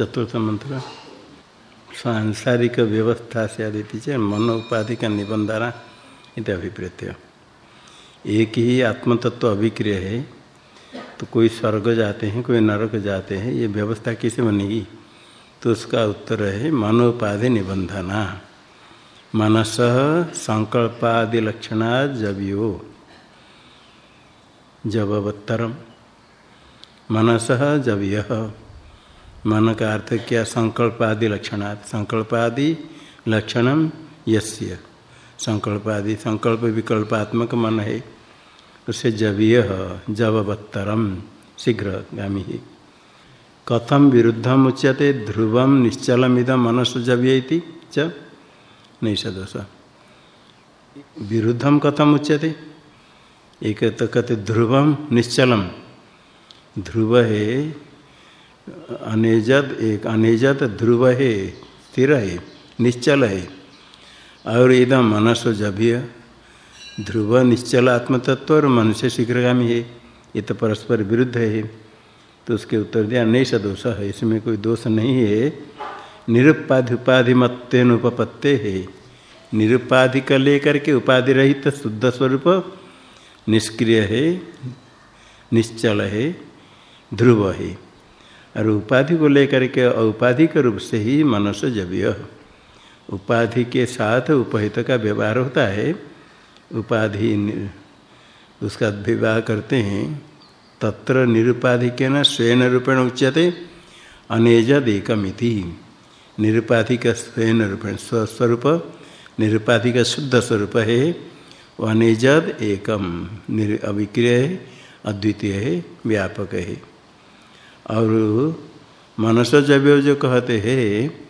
चतुर्थ मंत्र। सांसारिक व्यवस्था से आदित्य च मन उपाधि का निबंधारा इत अभिप्रेत्य। एक ही आत्मतत्व अभिक्रिय है तो कोई स्वर्ग जाते हैं, कोई नरक जाते हैं, ये व्यवस्था कैसे बनेगी तो उसका उत्तर है मनोपाधि निबंधना। मनस संकल्पादि लक्षणा जबियो जबवत्तरम मनस जबिय मन का अर्थ क्या? संकल्पादि लक्षणात्। संकल्पादि लक्षणम यस्य। संकल्पादि संकल्प विकल्पात्मक मन है। उसे जवीय जबवत्तरम शीघ्र गामी ही। कथम विरुद्धम उच्यते? ध्रुवम निश्चलमिदम मनस जवीय च नहीं सदोष विरुद्धम कथम उच्यते? एक तो कहते ध्रुवम निश्चलम। ध्रुव है अनेजत एक अनेजत ध्रुव है, स्थिर है, निश्चल है। और इदम मनसो जभ्य, ध्रुव निश्चल आत्मतत्व और मन से शीघ्रगामी है, ये तो परस्पर विरुद्ध है। तो उसके उत्तर दिया, नहीं सदोष है, इसमें कोई दोष नहीं है। निरुपाधि उपाधि मत्तेन उपपत्ते है। निरुपाधि का लेकर के उपाधि रहित शुद्ध स्वरूप निष्क्रिय है, निश्चल है, ध्रुव है। और उपाधि को लेकर के औपाधिक रूप से ही मनुष्य जव्य उपाधि के साथ उपहित का व्यवहार होता है। उपाधि उसका विवाह करते हैं। तत्र निरुपाधिक न स्वयं रूपेण उच्यते अनेजद एकमिति निरुपाधिक स्वयं रूपेण स्वस्वरूप निरुपाधिक शुद्ध स्वरूप है। अनेजद एकम, निर अविक्रिय है, अद्वितीय है, व्यापक है। और मनसो जब जो कहते हैं,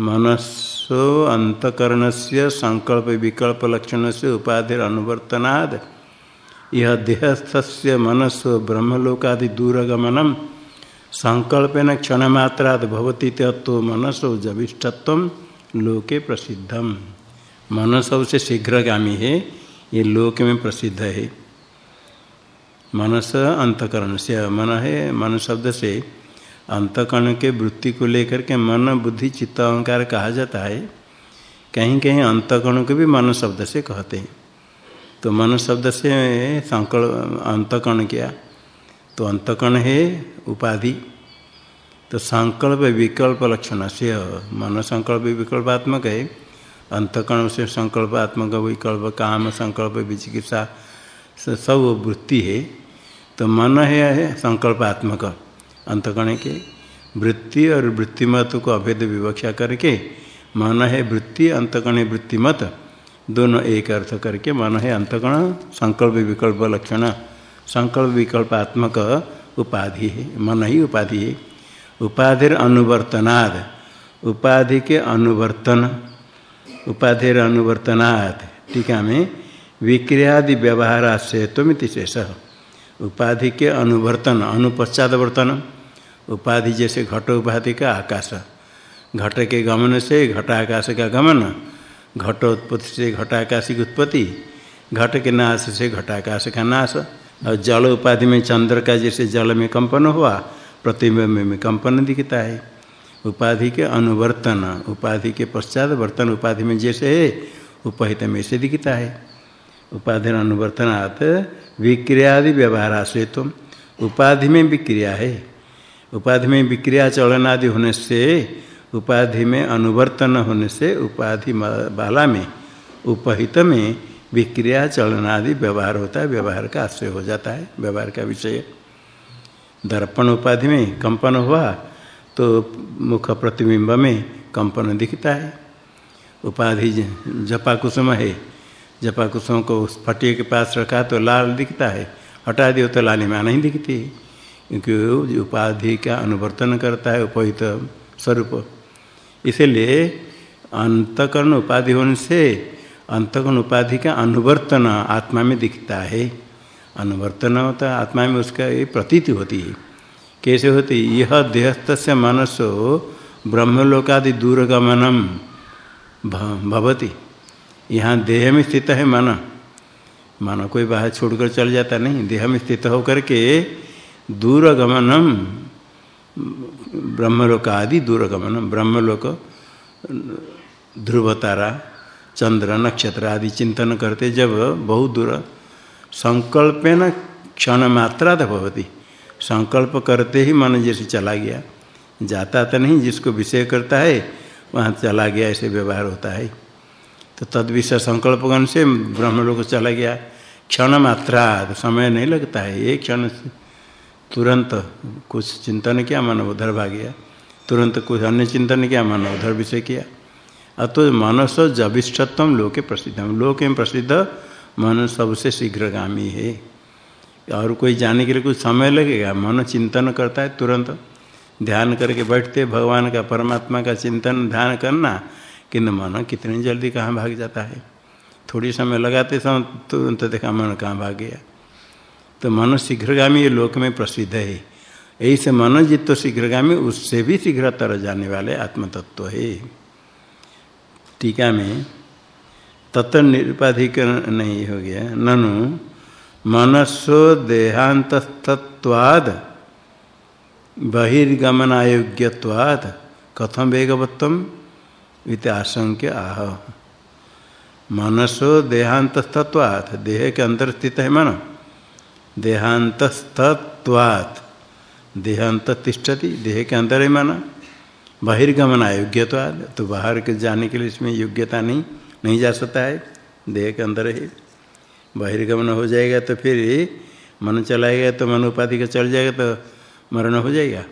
मनसो अंतकरण से संकल्प विकल्प लक्षण से उपाधि अनुवर्तनाद। यह देहस्थ से मनसो ब्रह्मलोकादि दूरगमनम, संकल्पेन क्षण मात्राद भवती तत्व मनसो जविष्ठत्व लोके प्रसिद्धम। मनसो से शीघ्रगामी है, ये लोक में प्रसिद्ध है। मनस अंतकरण से, मन है, मन शब्द से अंतकरण के वृत्ति को लेकर के मन, बुद्धि, चित्त, अहंकार कहा जाता है। कहीं कहीं अंतकरण को भी मन शब्द से कहते हैं। तो मन शब्द से संकल्प अंतकरण किया? तो अंतकरण है उपाधि। तो संकल्प विकल्प लक्षण से, मन संकल्प विकल्पात्मक है। अंतकरण से संकल्पात्मक विकल्प, काम संकल्प, विचिकित्सा सब वृत्ति है। तो मन है संकल्पात्मक अंतकण के वृत्ति और वृत्तिमत को अभेद विवक्षा करके मन है वृत्ति, अंतकण वृत्तिमत दोनों एक अर्थ करके मन है अंतकण, संकल्प विकल्प लक्षण। संकल्प विकल्पात्मक उपाधि है, मन ही उपाधि है। उपाधिर अनुवर्तनाद। उपाधि के अनुवर्तन। उपाधिर अनुवर्तनाद। टीका में विक्रियादि व्यवहार आश्रयत्वमिति शेष। उपाधि के अनुवर्तन, अनुपश्चात वर्तन। उपाधि जैसे घट उपाधि का आकाश। घट के गमन से घटाकाश का गमन। घट उत्पत्ति से घटाकाश की उत्पत्ति। घट के नाश से घटाकाश का नाश। और जल उपाधि में चंद्र का जैसे जल में कंपन हुआ, प्रतिबिंब में कंपन दिखता है। उपाधि के अनुवर्तन, उपाधि के पश्चात वर्तन उपाधि में जैसे है, उपहित में से दिखता है। उपाधि अनुवर्तनात् विक्रियादि व्यवहार आश्रित उपाधि में विक्रिया है। उपाधि में विक्रिया चलन आदि होने से, उपाधि में अनुवर्तन होने से, उपाधि बाला में, उपहित में विक्रिया चलन आदि व्यवहार होता है। व्यवहार का आश्रय हो जाता है। व्यवहार का विषय। दर्पण उपाधि में कंपन हुआ तो मुख प्रतिबिंब में कंपन दिखता है। उपाधि जपा कुसुम है। जपा कुसुम को उस फटिए के पास रखा तो लाल दिखता है। हटा दियो तो लाली में नहीं दिखती। क्योंकि उपाधि का अनुवर्तन करता है, उपहित स्वरूप। इसलिए अंतकरण उपाधि होने से अंतकरण उपाधि का अनुवर्तन आत्मा में दिखता है। अनुवर्तन होता है, आत्मा में उसका ये प्रतीति होती है। कैसे होती यह देहस्थ से मनसो ब्रह्मलोकादि दूरगमनम भवती। यहाँ देह में स्थित है मन। मन कोई बाहर छोड़कर चल जाता नहीं। देह में स्थित होकर के दूर गमनम ब्रह्मलोक आदि दूरगमन ब्रह्मलोक ध्रुव तारा चंद्र, नक्षत्र आदि चिंतन करते जब बहुत दूर संकल्पेन क्षण मात्रा तो भवती। संकल्प करते ही मन जैसे चला गया। जाता तो नहीं, जिसको विषय करता है, वहाँ चला गया, ऐसे व्यवहार होता है। तो तद विषय संकल्पगण से ब्रह्मलोक चला गया। क्षण मात्रा समय नहीं लगता है। एक क्षण तुरंत कुछ चिंतन किया, मन उधर भाग गया। तुरंत कुछ अन्य चिंतन किया, मन उधर विषय किया। अतो मनस जविष्ठत्व लोके प्रसिद्ध। लोक में प्रसिद्ध, मन सबसे शीघ्रगामी है। और कोई जाने के लिए कुछ समय लगेगा। मन चिंतन करता है तुरंत। ध्यान करके बैठते, भगवान का, परमात्मा का चिंतन, ध्यान करना किंतु मन कितनी जल्दी कहाँ भाग जाता है। थोड़ी समय लगाते समय तुरंत तो देखा मन कहाँ भाग। गया तो मन शीघ्रगामी ये लोक में प्रसिद्ध है। यही से मन जित तो शीघ्रगामी, उससे भी शीघ्र शीघ्रतर जाने वाले आत्मतत्व है। टीका में तत्व निरुपाधिक नहीं हो गया। ननु मनसो देहांतत्वाद बहिर्गमन अयोग्यवाद कथम वेगवत्तम इत आशंक्य आह। मनसो देहांतस्तत्वात् देह के अंदर स्थित है मन। देहांतस्तत्वात् देहांत तिष्ठति देह के अंदर है मन। बहिर्गमन अयोग्यवाद तो बाहर के जाने के लिए इसमें योग्यता नहीं नहीं जा सकता है। देह के अंदर ही। बहिर्गमन हो जाएगा तो फिर मन चलाएगा तो मन उपाधि का चल जाएगा तो मरण हो जाएगा।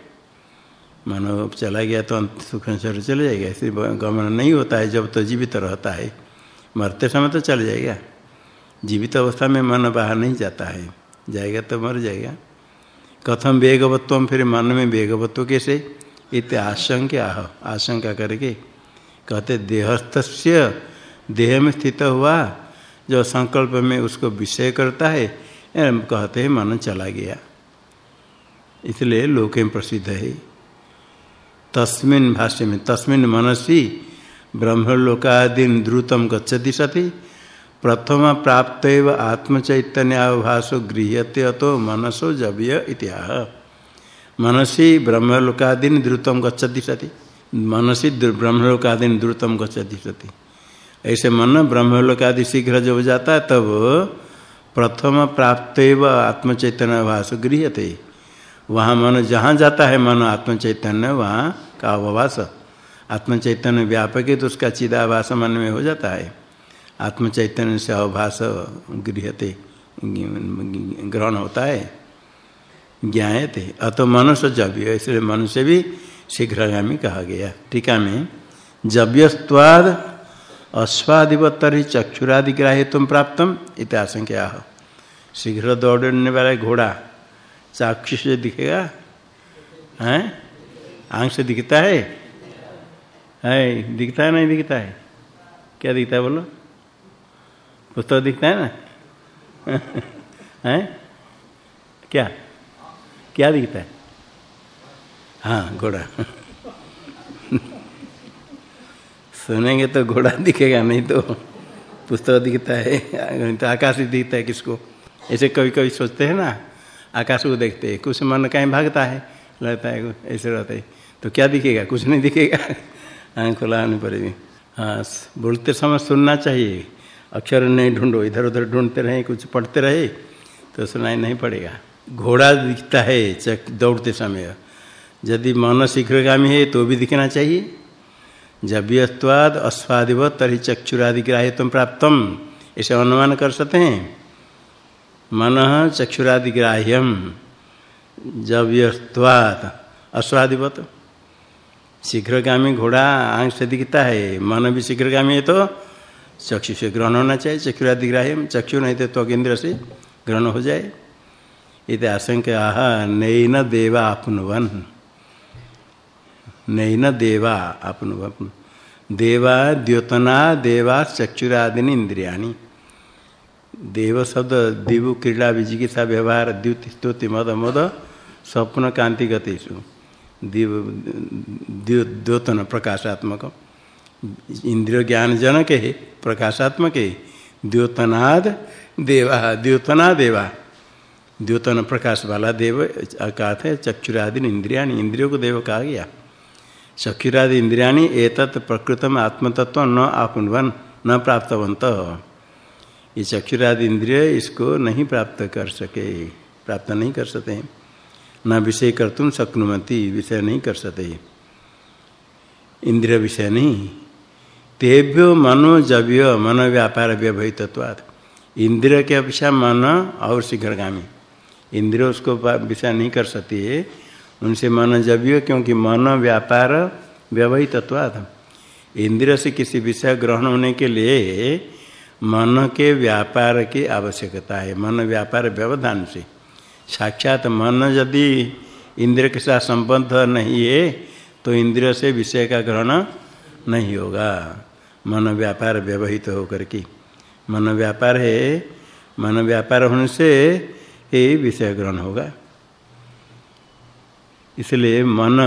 मन चला गया तो अंत सुख शरीर चले जाएगा। ऐसे गमन नहीं होता है जब तो जीवित रहता है। मरते समय तो चल जाएगा। जीवित अवस्था में मन बाहर नहीं जाता है। जाएगा तो मर जाएगा। कथम वेगवत्व फिर मन में वेगवत्व कैसे? इत आशंका आह, आशंका करके। कहते देहस्थ देह में स्थित हुआ, जो संकल्प में उसको विषय करता है कहते हैं, मन चला गया। इसलिए लोके प्रसिद्ध है। तस्मिन भाष्य में, तस्मिन मनसी ब्रह्मलोकादीन द्रुतम गच्छति सति। प्रथम प्राप्त आत्मचैतन्याभासो गृह्यते अतो मनसो जव्य इत्याह। मनसी ब्रह्मलोकादीन द्रुतम गच्छति सति। मनसी ब्रह्मलोकादीन द्रुतम गच्छति सति। ऐसे मन ब्रह्मलोकादि शीघ्र जब जाता है, तब प्रथम प्राप्त आत्मचैतन्य भाष गृहते वहाँ मन, जहाँ जाता है मन आत्म चैतन्य वहाँ का अवभाष आत्म चैतन्य व्यापक है तो उसका चिदाभास मन में हो जाता है। आत्म चैतन्य से अवभाष गृहते, ग्रहण होता है। ज्ञाते अतो मनुष्य जव्य, इसलिए मनुष्य भी शीघ्रगामी कहा गया। टीका में। जव्यस्वाद अश्वादिवत्तरी चक्षुरादि ग्राह्य तुम प्राप्तम इत्याशंख्या शीघ्र दौड़ने वाला घोड़ा चाक्षु से दिखेगा? हैं? आँख से दिखता है? है, दिखता है, नहीं दिखता है? क्या दिखता है बोलो? पुस्तक दिखता है ना? हैं? क्या? क्या दिखता है? हाँ घोड़ा। सुनेंगे तो घोड़ा दिखेगा, नहीं तो पुस्तक दिखता है। तो आकाश दिखता है किसको? ऐसे कभी कभी सोचते हैं ना? आकाश को देखते हैं, कुछ मन कहीं भागता है, लगता है ऐसे रहता है। तो क्या दिखेगा? कुछ नहीं दिखेगा। आँख खुला होने पड़ेगी हाँ बोलते समय सुनना चाहिए। अक्षर नहीं ढूंढो, इधर उधर ढूंढते रहे, कुछ पढ़ते रहे तो सुनाई नहीं पड़ेगा। घोड़ा दिखता है चक दौड़ते समय। यदि मन शीघ्रगामी है तो भी दिखना चाहिए। जब यस्वाद अस्वादिव तरी चक्षुरादि ग्राह्य तुम प्राप्तम, ऐसे अनुमान कर सकते हैं। मन चक्षुरादिग्राह्यम। जब अस्वादिवत शीघ्रगामी घोड़ा आँख से दिखता है। मन भी शीघ्रगामी है तो चक्षु से ग्रहण होना चाहिए। चक्षुरादिग्राह्यम। चक्षु नहीं तो त्वकेंद्र से ग्रहण हो जाए। इत आशंका। आह नैन देवा आपनुवन। नैन देवा आपनुवन। देवा द्योतना, देवा चक्षुरादिनी इंद्रियाणी। देव शब्द दिवु क्रीड़ा विजिकित्सा व्यवहार, द्युति स्तुति, मद मद, स्वप्न कांति गतिषु। दिव द्योतन प्रकाशात्मक। इंद्रिय ज्ञान जनक है, प्रकाशात्मक है। द्योतनाद देवा, द्योतना देवा। द्योतन प्रकाश वाला देव कहा था चक्षुरादि इंद्रिया इंद्रियों को देव कहा गया। चक्षुरादि इंद्रियाणी, एतत् प्रकृतम आत्मतत्व न आपुनवन न प्राप्तवंत ये चक्षुरादि इंद्रिय इसको नहीं प्राप्त कर सके, प्राप्त नहीं कर सकते न विषय कर तुम शक्नुमति, विषय नहीं कर सकते इंद्रिय विषय नहीं। तेभ्यो मनो जव्य, मन व्यापार व्यवहितत्वात् इंद्रिय के अपेक्षा मन और शीघ्रगामी। इंद्रिय उसको विषय नहीं कर सकती है। उनसे मन जव्य, क्योंकि मन व्यापार व्यवहितत्वात् इंद्रिय से किसी विषय ग्रहण होने के लिए मन के व्यापार की आवश्यकता है। मन व्यापार व्यवधान से। साक्षात मन यदि इंद्रिय के साथ संबंध नहीं है तो इंद्रिय से विषय का ग्रहण नहीं होगा। मन व्यापार व्यवहित होकर के। मन व्यापार है, मन व्यापार होने से ही विषय ग्रहण होगा। इसलिए मन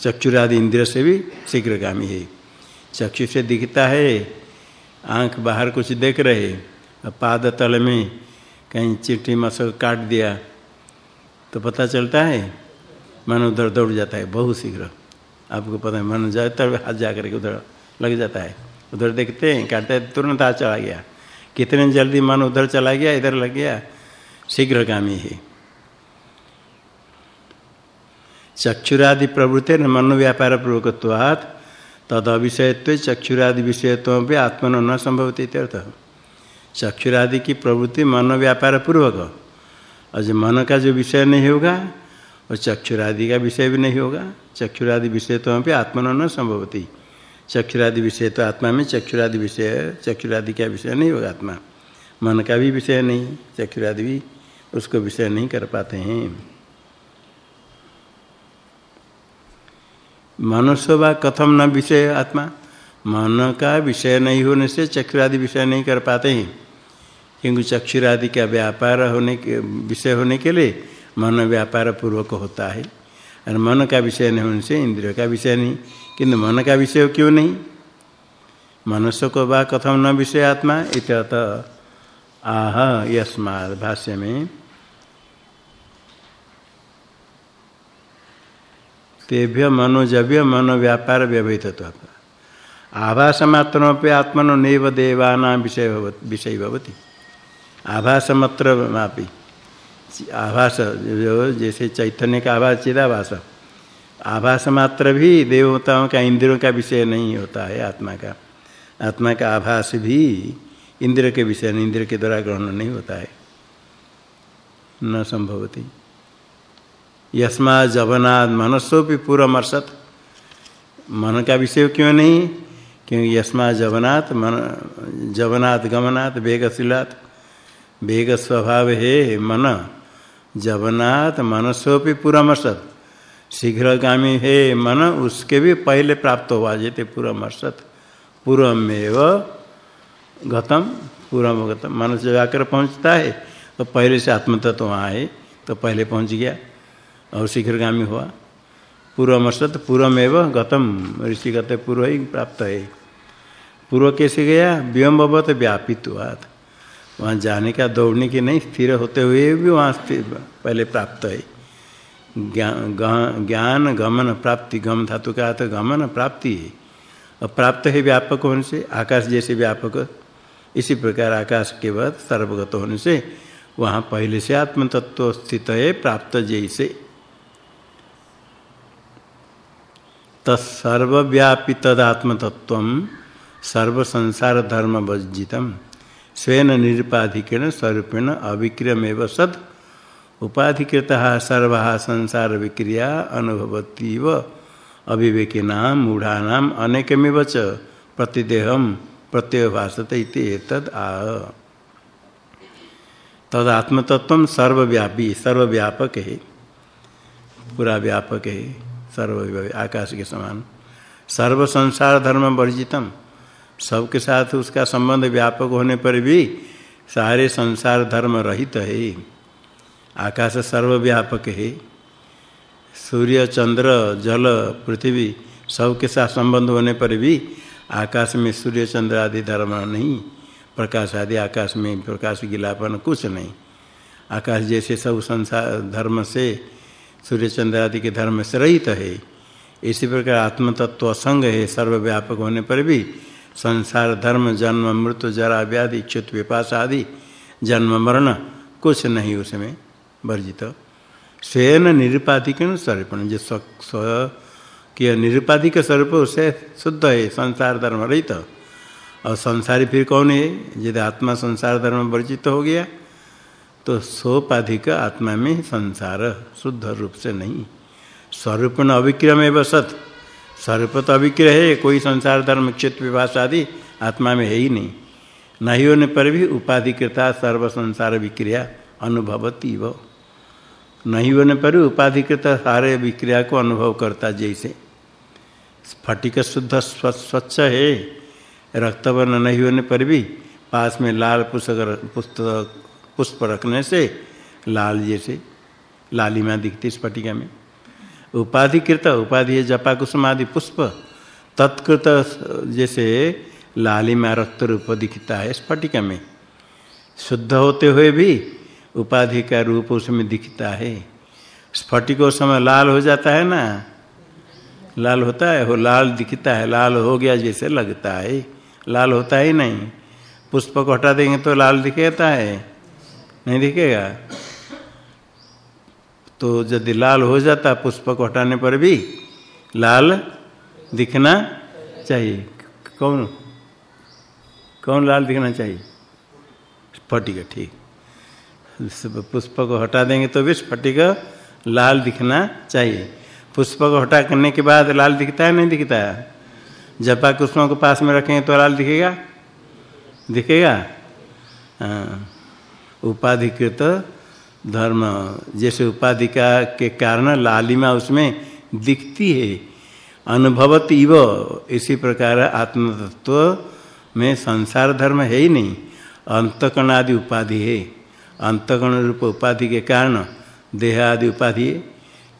चक्षुरादि इंद्रिय से भी शीघ्रगामी है। चक्षु से दिखता है, आँख बाहर कुछ देख रहे, और पाद तल में कहीं चिट्ठी मसक काट दिया तो पता चलता है, मन उधर दौड़ जाता है, बहुत शीघ्र। आपको पता है, मन जाए तब हाथ जा करके उधर लग जाता है। उधर देखते हैं काटते हैं, तुरंत हाथ चला गया। कितने जल्दी मन उधर चला गया, इधर लग गया। शीघ्रगामी है। चक्षुरादि प्रवृत्ति मन व्यापार पूर्वकत्वात् तद अविषयत्व चक्षुरादि विषयत्व भी आत्मन न संभवती इत्यर्थ चक्षुरादि की प्रवृत्ति मन व्यापार पूर्वक। और जो मन का जो विषय नहीं होगा और चक्षुरादि का विषय भी नहीं होगा। चक्षुरादि विषय तो भी आत्मन न संभवती। चक्षुरादि विषय तो आत्मा में चक्षुरादि विषय, चक्षुरादि का विषय नहीं होगा आत्मा। मन का भी विषय नहीं, चक्षुरादि भी उसको विषय नहीं कर पाते हैं। मनुष्य व कथम न विषय आत्मा। मन का विषय नहीं होने से चक्षुरादि विषय नहीं कर पाते हैं। क्योंकि चक्षुरादि का व्यापार होने के, विषय होने के लिए मन व्यापार पूर्वक होता है। और मन का विषय नहीं होने से इंद्रियों का विषय नहीं। किंतु मन का विषय क्यों नहीं? मनुष्य को बा, कथम न विषय आत्मा इत आह, यस्माद भाष्य में तेभ्य मनोजव्य मनो व्यापार व्यवहित आभास मात्र आत्मनो नैव देवाना विषय विषय भवती। आभास मात्र मापी। आभास जो जैसे चैतन्य का आभास, चिदाभास। आभास मात्र भी देवताओं का, इंद्रियों का विषय नहीं होता है आत्मा का। आत्मा का आभास भी इंद्र के विषय इंद्र के द्वारा ग्रहण नहीं होता है। न संभवती। यस्मा जवनाद मनस्सो भी पूर्वमर्शत मन का विषय क्यों नहीं? क्योंकि यस्मा जवनात् मन जवनात् गमनात्, वेगशीलात्। वेग स्वभाव है मन जवनात् मनसोपि पूर्वमर्शत शीघ्रगामी है, मन, उसके भी पहले प्राप्त हुआ जेते पूर्वमर्शत पूर्वमेव गतम पूर्व गतम। मन से जाकर पहुँचता है तो पहले से आत्मतत्व वहाँ है तो पहले पहुँच गया। और शीघ्रगामी हुआ। पूर्वमर्शत पूर्वमेव गतम। ऋषि गत पूर्व ही प्राप्त है। पूर्व कैसे गया? व्योमवत व्यापित्वात् वहाँ जाने का, दौड़ने की नहीं, स्थिर होते हुए भी वहाँ पहले प्राप्त है। ज्ञान, गमन, प्राप्ति, गम धातु का तो गमन, प्राप्ति है। और प्राप्त है व्यापक होने से, आकाश जैसे व्यापक। इसी प्रकार आकाश के बाद सर्वगत होने से, वहाँ पहले से आत्मतत्व स्थित है, प्राप्त जैसे। तत्सर्वव्यापी तदात्म तत्व सर्व संसार धर्म वर्जितम स्वेन निरुपाधिकेण स्वरूपेण अविक्रियमेव सद। उपाधिकृत सर्व संसार विक्रिया अनुभवतीव। अविवेकिना, मूढ़ाना अनेकमेव च। प्रतिदेहम प्रत्यय भाषत तद आ। तद आत्मतत्व सर्वव्यापी, सर्वव्यापक। है पूरा व्यापक है सर्व आकाश के समान। सर्व संसार धर्म वर्जितम सबके साथ उसका संबंध व्यापक होने पर भी सारे संसार धर्म रहित है। आकाश सर्वव्यापक है। सूर्य, चंद्र, जल, पृथ्वी सबके साथ संबंध होने पर भी आकाश में सूर्य, चंद्र आदि धर्म नहीं। प्रकाश आदि आकाश में प्रकाश गिलापन कुछ नहीं। आकाश जैसे सब संसार धर्म से सूर्य चंद्र आदि के धर्म से रहित है। इसी प्रकार आत्म तत्व असंग है। सर्वव्यापक होने पर भी संसार, धर्म, जन्म, मृत्यु, जरा, व्याधि च्युत विपास आदि जन्म, मरण कुछ नहीं उसमें वर्जित। स्वयं निरुपाधिक स्वरूपण, जो स्व स्व निरुपाधिक स्वरूप, उसे शुद्ध है। संसार धर्म रहित। और संसारी फिर कौन है? यदि आत्मा संसार धर्म वर्जित हो गया तो सोपाधिक आत्मा में संसार शुद्ध रूप से नहीं। स्वरूप न अविक्रय में सत स्वरूप तो अविक्रय है, कोई संसार, धर्म, चित्त विभाष आदि आत्मा में है ही नहीं। नहीं होने पर भी उपाधिकृता, सर्व संसार विक्रिया अनुभवती वो। नहीं होने पर भी उपाधिकृत, सारे विक्रिया को अनुभव करता जैसे। स्फटिक शुद्ध स्वच्छ है। रक्तवर्ण नहीं होने पर भी पास में लाल पुस्तक पुस्तक पुष्प रखने से लाल जैसे लालिमा दिखती स्फटिका में। उपाधि कृत उपाधि है जपा कुसुम आदि पुष्प, तत्कृत जैसे लालिमा रक्त रूप दिखता है स्फटिका में। शुद्ध होते हुए भी उपाधि का रूप उसमें दिखता है। स्फटिक समय लाल हो जाता है ना? लाल होता है वो लाल दिखता है, लाल हो गया जैसे लगता है। लाल होता ही नहीं। पुष्प को हटा देंगे तो लाल दिखेगा है। नहीं दिखेगा। तो यदि लाल हो जाता पुष्प को हटाने पर भी, लाल दिखना चाहिए। कौन? कौन लाल दिखना चाहिए? स्फटिक, ठीक। पुष्प को हटा देंगे तो भी स्फटिक लाल दिखना चाहिए। पुष्प को हटा करने के बाद लाल दिखता है, नहीं दिखता है? जपा कुष्मों को पास में रखेंगे तो लाल दिखेगा? दिखेगा? हाँ। उपाधिकृत धर्म। जैसे उपाधि का के कारण लालिमा उसमें दिखती है। अनुभवत इव, इसी प्रकार आत्म तत्व में संसार धर्म है ही नहीं। अंतकण आदि उपाधि है। अंतकण रूप उपाधि के कारण देह आदि उपाधि है।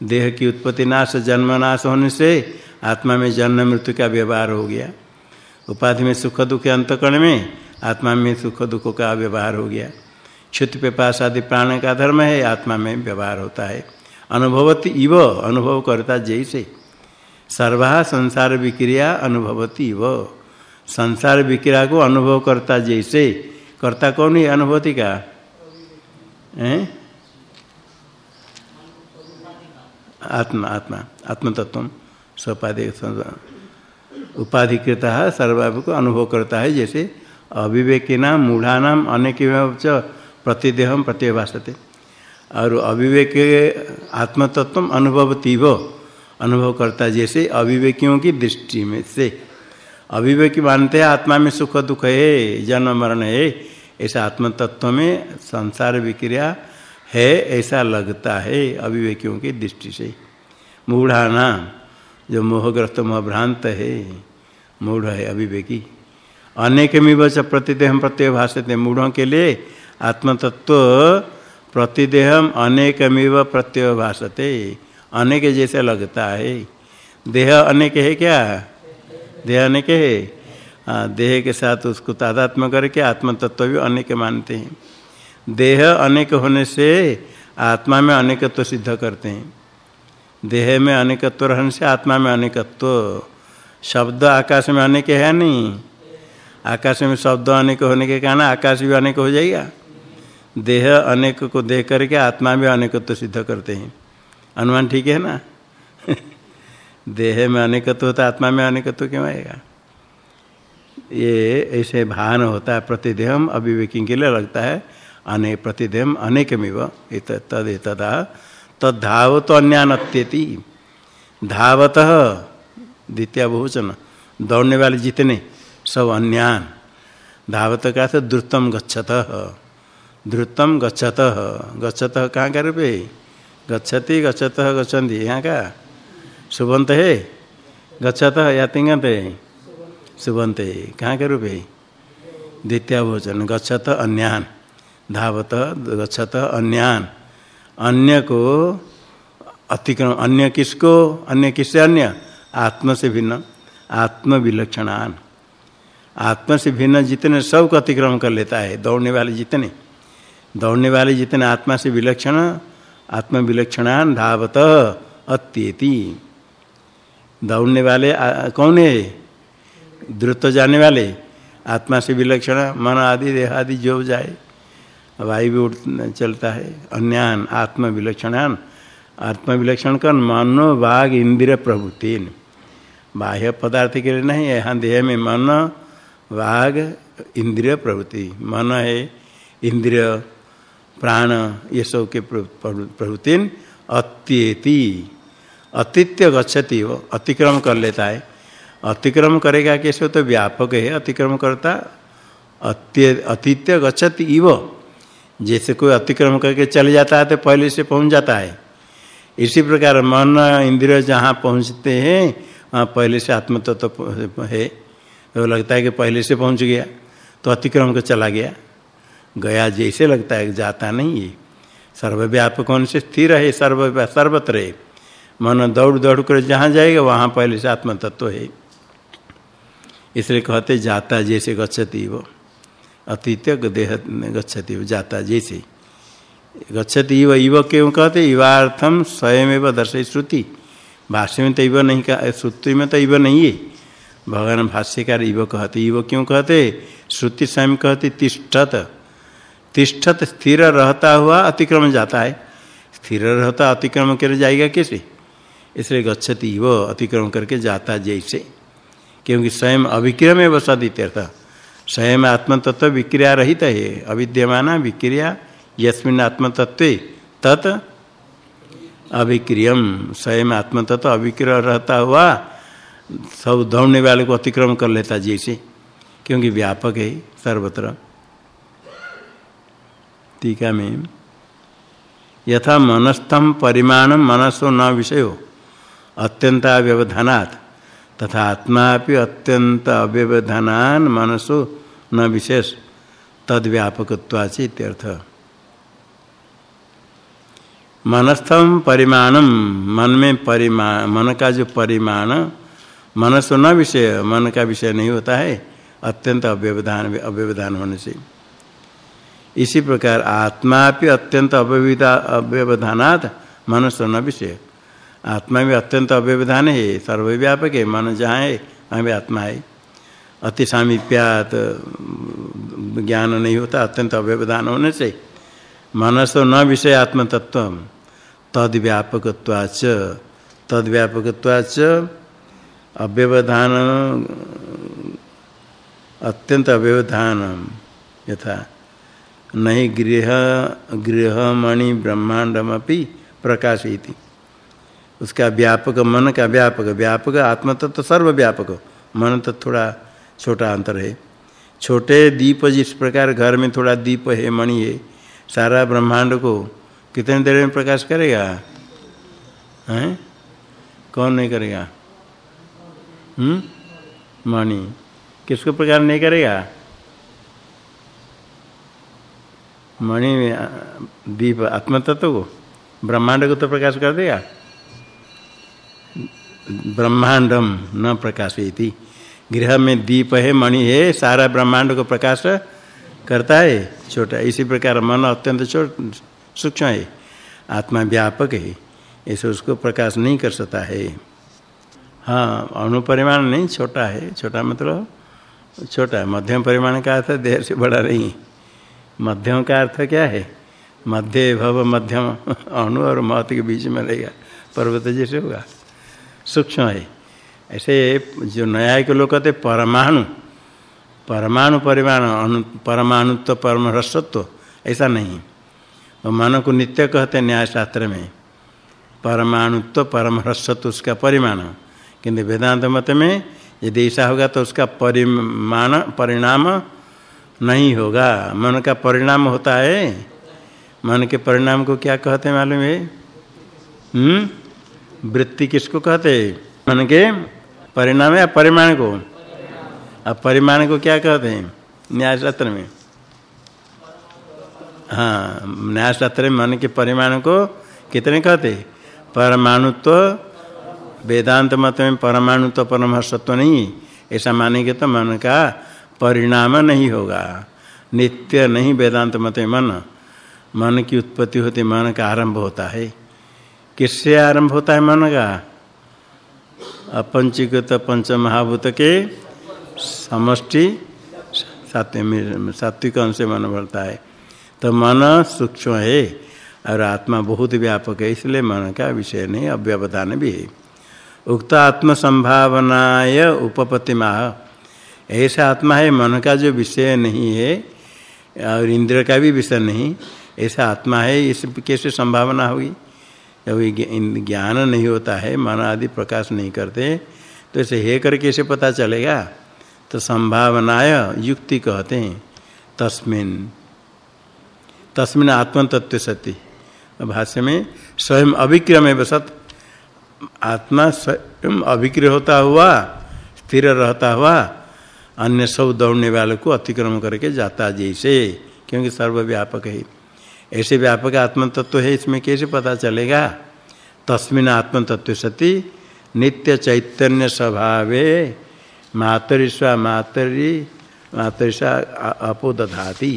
देह की उत्पत्ति नाश, जन्म नाश होने से आत्मा में जन्म मृत्यु का व्यवहार हो गया। उपाधि में सुख दुख अंतकण में आत्मा में सुख दुख का व्यवहार हो गया। क्षुत पास आदि प्राण का धर्म है, आत्मा में व्यवहार होता है। अनुभवती इव, अनुभव करता जैसे। सर्वा संसार विक्रिया अनुभवती इव। संसार विक्रिया को अनुभव करता जैसे। करता कौन है? अनुभूति का? आत्मा आत्मा आत्मतत्व स्वपादे उपाधिकृता सर्वाभ को अनुभव करता है जैसे। अविवेकिना मूढ़ानाम अनेक प्रतिदेहम प्रत्यभाषते और अविवेक आत्मतत्व अनुभवती वो अनुभव करता जैसे अविवेकियों की दृष्टि में से। अविवेकी मानते हैं, आत्मा में सुख दुख है, जन्म मरण है, ऐसा आत्मतत्व में संसार विक्रिया है, ऐसा लगता है अविवेकियों की दृष्टि से। मूढ़ाना, जो मोहग्रस्त मोहभ्रांत है, मूढ़ है अविवेकी। अनेक मिव प्रतिदेह प्रत्यय भाषते मूढ़ों के लिए आत्मतत्व प्रतिदेहम अनेकमिव प्रत्यय भाषते अनेक जैसे लगता है। देह अनेक है क्या? देह अनेक है। हाँ देह के साथ उसको तादात्म्य करके आत्मतत्व भी अनेक मानते हैं। देह अनेक होने से आत्मा में अनेकत्व सिद्ध करते हैं। देह में अनेकत्व रहने से आत्मा में अनेकत्व। शब्द आकाश में अनेक है नहीं? आकाश में शब्द अनेक होने के कारण आकाश भी अनेक हो जाएगा। देह अनेक को देख करके आत्मा भी अनेकत्व सिद्ध करते हैं। अनुमान ठीक है ना? देह में अनेकत्व होता, आत्मा में अनेकत्व क्यों आएगा? ये ऐसे भान होता है, प्रतिदेहम अभिवेकी के लिए लगता है अनेक प्रतिदेहम अनेकमिव तद तदा तद्धावत तो अन्यानत्यति। धावत, द्वितीय बहुवचन, दौड़ने वाले जितने, सब अन्यान। धावत का द्रुतम गच्छत। ध्रुतम गच्छत। गच्छत कहाँ का रूप गच्छति, गच्छत, गच्छन्ति। यहाँ का सुबंत है? गच्छत या तिंगत है? सुबंत है। कहाँ के रूप है द्वितीय भोजन गच्छत अन्यान। धावत, गच्छत अन्यान। अन्य को अतिक्रम, अन्य किसको? अन्य किससे अन्य? आत्म से भिन्न। आत्म विलक्षणान। आत्मा से भिन्न जितने सबको अतिक्रम कर लेता है, दौड़ने वाले जितने। दौड़ने वाले जितने आत्मा से विलक्षण आत्म विलक्षणान धावत अत्येति। दौड़ने वाले कौन है? द्रुत जाने वाले, आत्मा से विलक्षण, मन आदि, देह आदि जो जाए, वायु भी उठ, चलता है। अन्यान आत्म विलक्षणान आत्म विलक्षण कर मनो वाघ इंद्रिय प्रभुतिन। बाह्य पदार्थ के लिए नहीं, यहाँ देह में मन वाघ इंद्रिय प्रवृत्ति मन है इंद्रिय प्राण ये सब के प्रवृत्तिन अत्येति। अतिथ्य गच्छति वो, अतिक्रम कर लेता है। अतिक्रम करेगा कैसे तो व्यापक है, अतिक्रम करता, अत्य, अतिथ्य गच्छति इव। जैसे कोई अतिक्रम करके चले जाता है तो पहले से पहुँच जाता है। इसी प्रकार मन, इंद्रिय जहाँ पहुँचते हैं, वहाँ पहले से आत्म तत्व तो है। तो लगता है कि पहले से पहुँच गया तो अतिक्रम को चला गया। गया जैसे लगता है जाता नहीं है। सर्वव्यापक कौन से स्थिर है, सर्व, सर्वत्र है। मन दौड़ दौड़ कर जहाँ जाएगा, वहाँ पहले से आत्म तत्व है। इसलिए कहते, जाता जैसे गच्छति वो। अतीत देह गच्छति वो, जाता जैसे। गच्छति इव इव क्यों कहते इवार्थम स्वयं एवं दर्शय श्रुति। भाष्य में तो इव नहीं कहा, श्रुति में तो इव नहीं है। भगवान भाष्यकार इव कहते, इव क्यों कहते, श्रुति स्वयं कहते, तिष्ठत। तिष्ठत स्थिर रहता हुआ अतिक्रम जाता है। स्थिर रहता अतिक्रम कर जाएगा कैसे? इसलिए गच्छति इव अतिक्रम करके जाता जैसे। क्योंकि स्वयं अभिक्रिया में वसती तीर्थ स्वयं आत्मतत्व विक्रिया रहित है। अविद्यमान विक्रिया यस्मिन आत्म तत्व तत् अभिक्रियम स्वयं आत्म तत्व अभिक्रिय रहता हुआ सब दौड़ने वाले को अतिक्रम कर लेता जैसे। क्योंकि व्यापक है सर्वत्र। टीका में यथा मनस्थम परिमाण मनसो न विषयो अत्यंताव्यवधानात् तथा आत्मा अत्यंत अव्यवधानान मनसो न विशेष तद इत्यर्थ। मनस्थम परिमाणम मन में परिमाण मन का जो परिमाण, मनसो न विषय मन का विषय नहीं होता है, अत्यंत अव्यवधान अव्यवधान होने से। इसी प्रकार आत्मा भी अत्यंत अव्यवधा अव्यवधानात मनसो न विषय आत्मा में अत्यंत अव्यवधान है, सर्वव्यापक है, मन जहाँ है, वहाँ भी आत्मा है। अति सामीप्यात, ज्ञान नहीं होता, अत्यंत अव्यवधान होने से। मनस न विषय आत्म तत्व तद व्यापकत्वाच अव्यवधान, अत्यंत अव्यवधान, यथा। नहीं गृह, गृहमणि ब्रह्मांडमपि प्रकाशित उसका व्यापक मन का व्यापक व्यापक आत्म तत्व तो सर्वव्यापक। मन तो थोड़ा छोटा अंतर है। छोटे दीप जिस प्रकार घर में थोड़ा दीप है, मणि है, सारा ब्रह्मांड को कितने देर में प्रकाश करेगा? हैं? कौन नहीं करेगा? हम्म? मणि। किसको प्रकार नहीं करेगा? मणि, दीप आत्म तत्व को ब्रह्मांड को तो प्रकाश कर देगा ब्रह्मांडम न प्रकाशयति। गृह में दीप है, मणि है, सारा ब्रह्मांड को प्रकाश करता है, छोटा। इसी प्रकार मन अत्यंत छोट, सूक्ष्म है, आत्मा व्यापक है, ऐसे उसको प्रकाश नहीं कर सकता है। हाँ अणुपरिमाण नहीं, छोटा है, छोटा मतलब छोटा। है मध्यम परिमाण का अर्थ देह से बड़ा नहीं। मध्यम का अर्थ क्या है? मध्य भव मध्यम, अणु और महत्व के बीच में रहेगा। पर्वत जैसे होगा। सूक्ष्म है। ऐसे जो नया के लोग कहते परमाणु। परमाणु परिमाण परमाणुत्व परम ह्रस्वत्व ऐसा नहीं। और मन को नित्य कहते न्याय शास्त्र में। परमाणुत्व परम ह्रस्वत्व उसका परिमाण। किंतु वेदांत मत में यदि ऐसा होगा तो उसका परिमाण, परिणाम नहीं होगा। मन का परिणाम होता है। मन के परिणाम को क्या कहते मालूम है? हम्म? वृत्ति किसको कहते मन के परिणाम या परिमाण को? अब परिमाण को क्या कहते हैं? न्याय शास्त्र में। हाँ न्याय शास्त्र में मन के परिमाण को कितने कहते परमाणुत्व, वेदांत मत में परमाणुत्व परमहर्षत्व नहीं। ऐसा मानेंगे तो मन का परिणाम नहीं होगा। नित्य नहीं वेदांत मत मन। मन की उत्पत्ति होती मन का आरंभ होता है। किससे आरंभ होता है मन का? अपंचीकृत पंच महाभूत के समष्टि सात्विक अंश मन बढ़ता है। तो मन सूक्ष्म है और आत्मा बहुत व्यापक है, इसलिए मन का विषय नहीं, अव्यवधान भी है। उक्त आत्म संभावनाय उपपत्ति ऐसा आत्मा है, मन का जो विषय नहीं है, और इंद्र का भी विषय नहीं, ऐसा आत्मा है, इस कैसे संभावना होगी? जब ज्ञान नहीं होता है, मन आदि प्रकाश नहीं करते तो ऐसे हे कर कैसे पता चलेगा? तो संभावनाय युक्ति कहते हैं, तस्मिन। तस्मिन आत्म तत्व सती भाष्य में, स्वयं अभिक्रम है सत आत्मा स्वयं अभिक्रिय होता हुआ, स्थिर रहता हुआ अन्य सब दौड़ने वाले को अतिक्रम करके जाता जैसे, क्योंकि सर्वव्यापक है। ऐसे व्यापक आत्म तत्व है, इसमें कैसे पता चलेगा? तस्मिन आत्म तत्व सती नित्य चैतन्य स्वभावे मातरिस्वा मातरी मातरिस्वा अपोदधाति।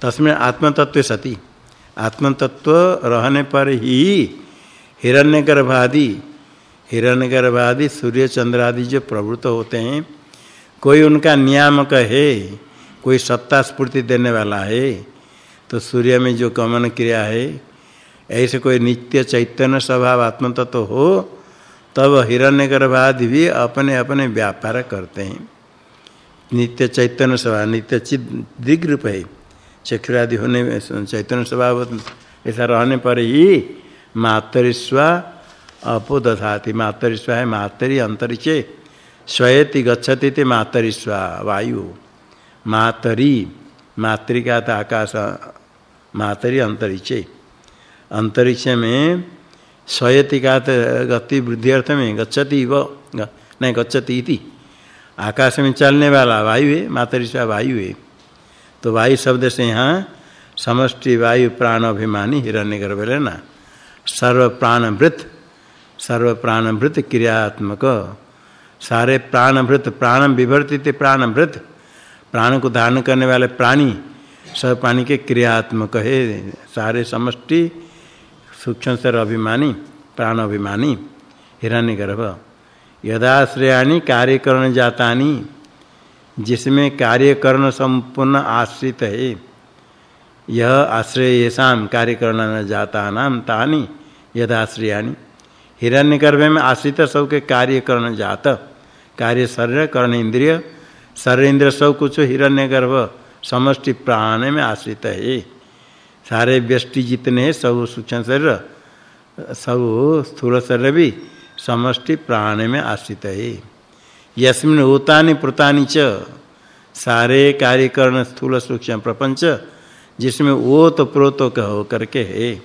तस्मिन आत्म तत्व सती आत्म तत्व रहने पर ही हिरण्य गर्भादि हिरण्य गर्भादि सूर्य चंद्र आदि जो प्रवृत्त होते हैं कोई उनका नियामक है, कोई सत्ता स्फूर्ति देने वाला है तो सूर्य में जो कमन क्रिया है, ऐसे कोई नित्य चैतन्य स्वभाव आत्म तत्व हो, तब हिरण्य गर्भादि भी अपने अपने व्यापार करते हैं। नित्य चैतन्य स्वभाव, नित्य चिद, दिग्रूप है। चक्षुरादि होने में चैतन्य स्वभाव ऐसा रहने पर ही मातरिस्वा अपोदधाति मातरिस्वा है मातरी अंतरिक्षे। स्वयति गच्छति ते मातरिस्वा वायु। मातरी मातृका था आकाश, मातरी अंतरिक्षे। अंतरिक्ष में स्वयति का गति वृद्धि अर्थ में गच्छति व नहीं, गच्छति इति। आकाश में चलने वाला वायु है मातरिस्वा वायु है। तो वायु शब्द से यहाँ समष्टि वायु प्राण अभिमानी हिरण्य गर्भ लेना सर्व प्राणभृत सर्व प्राणभृत क्रियात्मक सारे प्राणभृत प्राण विभर्तित प्राणभृत प्राण को धारण करने वाले प्राणी, सब प्राणी के क्रियात्मक है। सारे समष्टि, सूक्ष्म सर अभिमानी, प्राण अभिमानी हिरण्य गर्भ यदाश्रयाणी कार्यकरण जातानी, जिसमें कार्यकरण संपूर्ण आश्रित है, यह आश्रय येषा कार्यकरण जाता नाम तानी यदाश्रयाणी हिरण्य गर्भ में आश्रित सब के कार्यकरण जात। कार्य शरीर, कर्ण इंद्रिय। शरीर इंद्रिय सब कुछ हिरण्य गर्भ समष्टि प्राण में आश्रित है। सारे व्यष्टि जितने हैं, सब सूक्ष्म शरीर, सब स्थूल शरीर भी समष्टि प्राण में आश्रित है। यस्मिन ऊतानि प्रतानि च, सारे कार्यकरण स्थूल, सूक्ष्म, प्रपंच, जिसमें ओत प्रोत हो करके है।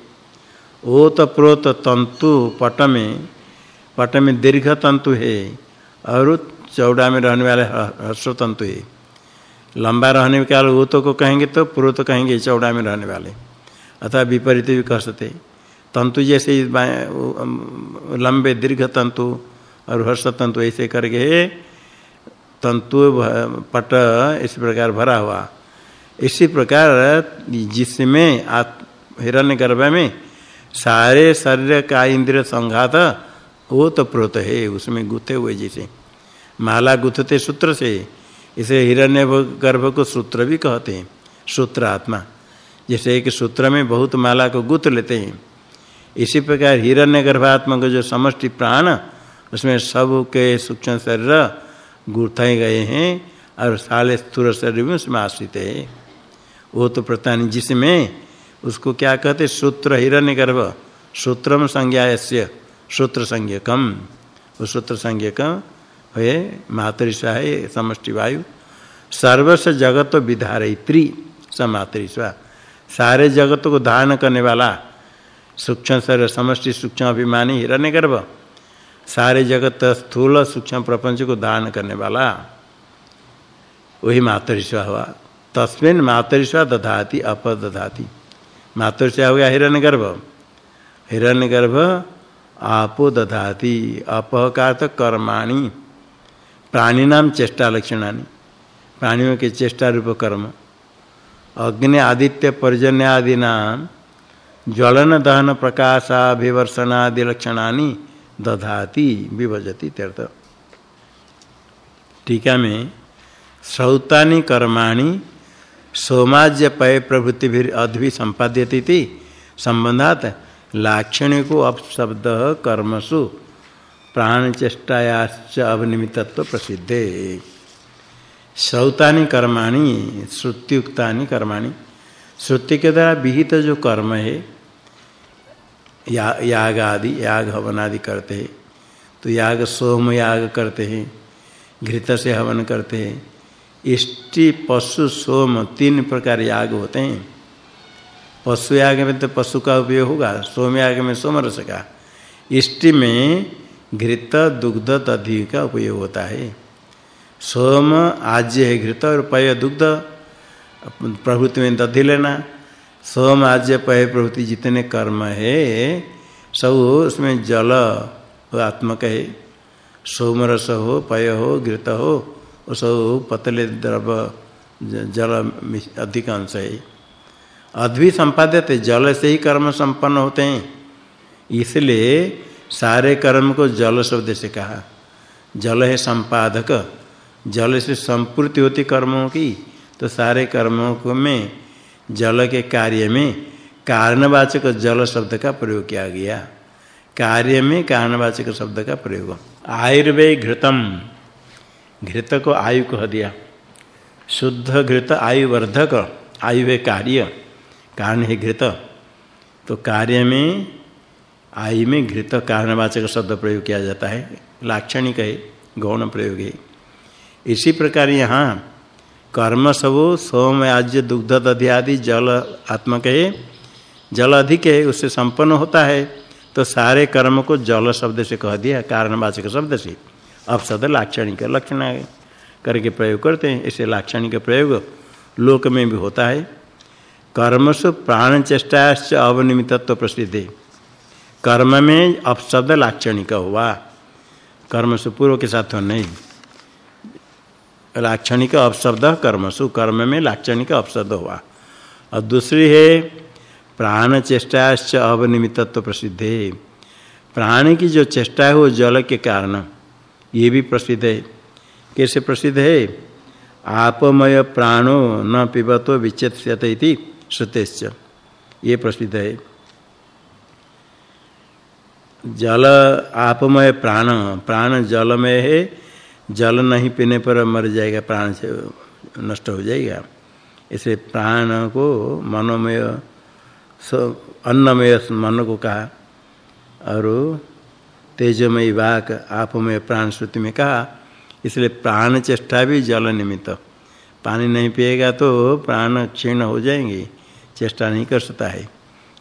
ओत प्रोत तंतु पट में पट में दीर्घ तंतु है। और चौड़ा में रहने वाले हर्षो तंतु है लंबा रहने के वाले ओत को कहेंगे तो प्रोत कहेंगे चौड़ा में रहने वाले। अथवा विपरीत भी कह सकते। तंतु जैसे लंबे दीर्घ तंतु और हर्ष तंतु ऐसे करके तंतु पट इस प्रकार भरा हुआ। इसी प्रकार जिसमें हिरण्य गर्भ में सारे शरीर का इंद्रिय संघात वो तो है, उसमें गुथे हुए जैसे। माला गुथते सूत्र से, इसे हिरण्य गर्भ को सूत्र भी कहते हैं, सूत्र आत्मा। जैसे एक सूत्र में बहुत माला को गुथ लेते हैं। इसी प्रकार हिरण्य गर्भात्मा को जो समष्टि प्राण, उसमें सब के सूक्ष्म शरीर गुथाए गए हैं, और साले स्थूल शरीर भी उसमें आश्रित है। वो तो प्रतानी जिसमें उसको क्या कहते सूत्र हिरण्य गर्भ सूत्रम संज्ञायस्य। सूत्र संज्ञकम वो सूत्र संज्ञक है मातृस्वा है समष्टि वायु सर्वस्व जगत विधारित्री स मातृस्वा सारे जगत को धारण करने वाला सूक्ष्म सर्व समष्टि सूक्ष्म अभिमानी हिरण्य गर्भ सारे जगत स्थूल सूक्ष्म प्रपंच को धारण करने वाला वही मातृस्व हुआ। तस्मिन मातृस्व दधाति, अपदधाति। मातृस्व हो गया हिरण्य गर्भ हिरण्य गर्भ आपो दधाति अप का कर्माणी। प्राणी नाम चेष्टा लक्षणानी। प्राणियों के चेष्टा रूप कर्म। अग्नि आदित्य पर्जन्य आदि नाम, ज्वलन दहन प्रकाशाभिवर्षणादि लक्षणानि दधाति, विभजति तीर्थ टीका में श्रौतानि कर्माणि, सोमाज्य पय प्रभृति भी अद्भि संपाद्यती संबंधात लाक्षणिको अपशब्द कर्मसु। प्राण चेष्टायाश्च अवनिमित्व प्रसिद्धे। श्रौतानि कर्माणि श्रुतियुक्तानि कर्माणि। श्रुति के द्वारा विहित जो कर्म है या, याग आदि याग हवन आदि करते हैं। तो याग सोम याग करते हैं घृत से हवन करते हैं। इष्टि पशु सोम तीन प्रकार याग होते हैं। पशु याग में तो पशु का उपयोग होगा सोम याग में सोम रस का इष्टि में घृत, दुग्ध दधि का उपयोग होता है। सोम आज्य है घृत और पय दुग्ध, प्रभृति में दधि लेना। सोम आज्य, पय प्रभुति जितने कर्म है, सब उसमें जल आत्मक है। सोम रस हो, पय हो, घृत हो सब पतले द्रव जल अधिकांश है। अद्भि संपादित जल से ही कर्म संपन्न होते हैं। इसलिए सारे कर्म को जल शब्द से कहा। जल है संपादक। जल से संपूर्ति होती कर्मों की। तो सारे कर्मों को में जल के कार्य में कारणवाचक जल शब्द का प्रयोग किया गया। कार्य में कारणवाचक शब्द का प्रयोग। आयुर्वे घृतम घृत को आयु कह दिया। शुद्ध घृत आयुवर्धक आयु कार्य। कारण है घृत। तो कार्य में आयु में घृत कारणवाचक शब्द प्रयोग किया जाता है। लाक्षणिक है, गौण प्रयोग है। इसी प्रकार यहाँ, कर्म सबो, सोम आज्य दुग्ध, दधि आदि, जल आत्मक है। जल अधिक है, उससे संपन्न होता है। तो सारे कर्म को जल शब्द से कह दिया, कारणवाचक शब्द से। अब शब्द लाक्षणिक, लक्षण करके प्रयोग करते हैं। इसे लाक्षणिक प्रयोग लोक में भी होता है। कर्मसु प्राण चेष्टाश्च अवनिमित्व प्रसिद्ध। कर्म में अपशब्द लाक्षणिक हुआ। कर्म से पूर्व के साथ नहीं। लाक्षणिक अपशब्द कर्मसु कर्म में लाक्षणिक अपशब्द हुआ। और दूसरी है प्राण चेष्टाश्च प्रसिद्ध। है प्राण की जो चेष्टा है वो जल के कारण, ये भी प्रसिद्ध है। कैसे प्रसिद्ध है? आपमय प्राणो न पिबतो विचेत्स्यत इति। श्रुतेश्च। ये प्रसिद्ध है। जल आपमय प्राण। प्राण जल में है। जल नहीं पीने पर मर जाएगा, प्राण से नष्ट हो जाएगा। इसे प्राण को मनोमय अन्नमय मन को कहा। और तेजमय वाक आपमय प्राण श्रुति में कहा। इसलिए प्राण चेष्टा भी जल निमित्त। पानी नहीं पिएगा तो प्राण क्षीण हो जाएँगे। चेष्टा नहीं कर सकता है।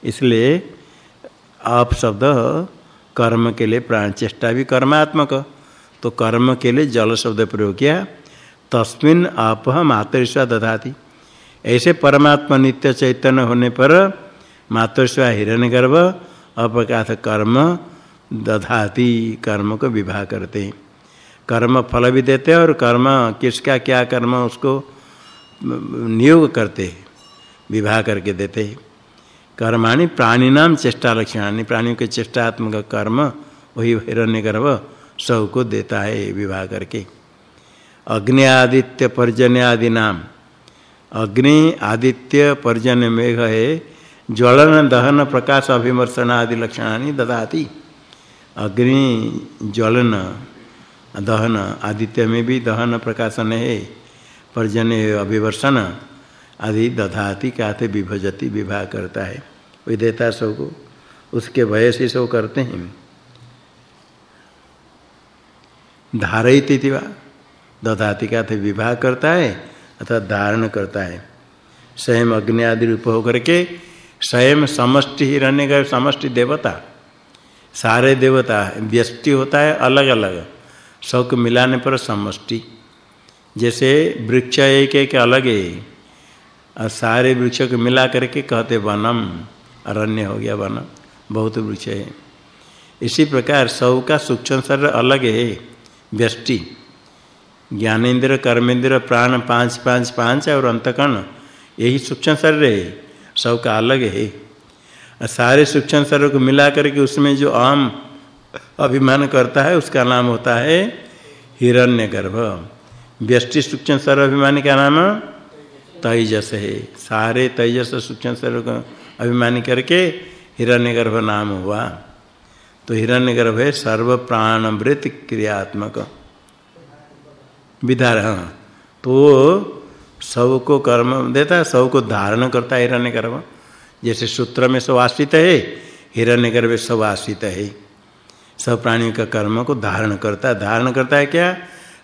इसलिए आप शब्द कर्म के लिए प्राण चेष्टा भी कर्मात्मक। तो कर्म के लिए जल शब्द प्रयोग किया। तस्मिन आप मातृस्वा दधाती। ऐसे परमात्मा नित्य चैतन्य होने पर मातृस्वा हिरण्यगर्भ अपकाथ कर्म दधाती, कर्म को विवाह करते। हैं कर्म फल भी देते हैं और कर्म किसका क्या कर्म उसको नियोग करते। हैं विवाह करके देते हैं। कर्माणि प्राणी नाम चेष्टा लक्षणानि, प्राणियों के चेष्टात्मक कर्म, वही हिरण्यगर्भ सबको देता है विवाह करके। अग्नि आदित्य पर्जन्य आदि नाम अग्नि आदित्य पर्जन्य मेघ है, ज्वलन, दहन, प्रकाश अभिमर्शन आदि लक्षणानि ददाति। अग्नि, ज्वलन, दहन आदित्य में भी दहन, प्रकाशन है, पर्जन्य अभिवर्षण आदि दधाति कहते विभजति, विवाह करता है। वही देता सबको, उसके भय से सब करते हैं। धारयती वा, दधाति का थे विवाह करता है, अथवा धारण करता है। स्वयं अग्नि आदि रूप होकर के स्वयं समष्टि ही रहने का समष्टि देवता। सारे देवता, व्यष्टि होता है अलग अलग सबको मिलाने पर समष्टि। जैसे वृक्ष एक एक अलग है। और सारे वृक्ष को मिला करके कहते वनम, अरण्य हो गया वन बहुत वृक्ष है। इसी प्रकार सब का सूक्ष्म शरीर अलग है, व्यष्टि। ज्ञानेन्द्र कर्मेंद्र प्राण, पाँच पाँच पाँच और अंतकर्ण यही सूक्ष्म शरीर है सबका अलग है। और सारे सूक्ष्म शरीर को मिला करके उसमें जो आम अभिमान करता है, उसका नाम होता है हिरण्यगर्भ। व्यष्टि सूक्ष्म शरीर अभिमानी का नाम तेजस है। सारे तेजस सूक्ष्म को अभिमानी करके हिरण्यगर्भ नाम हुआ। तो हिरण्यगर्भ है सर्व प्राणवृत क्रियात्मक। विधार हाँ। तो सबको कर्म देता है, सबको धारण करता है हिरण्यगर्भ। जैसे सूत्र में सब आश्रित है हिरण्य हिरण्यगर्भ सब आश्रित है। सब प्राणियों का कर्म को धारण करता है। धारण करता है क्या?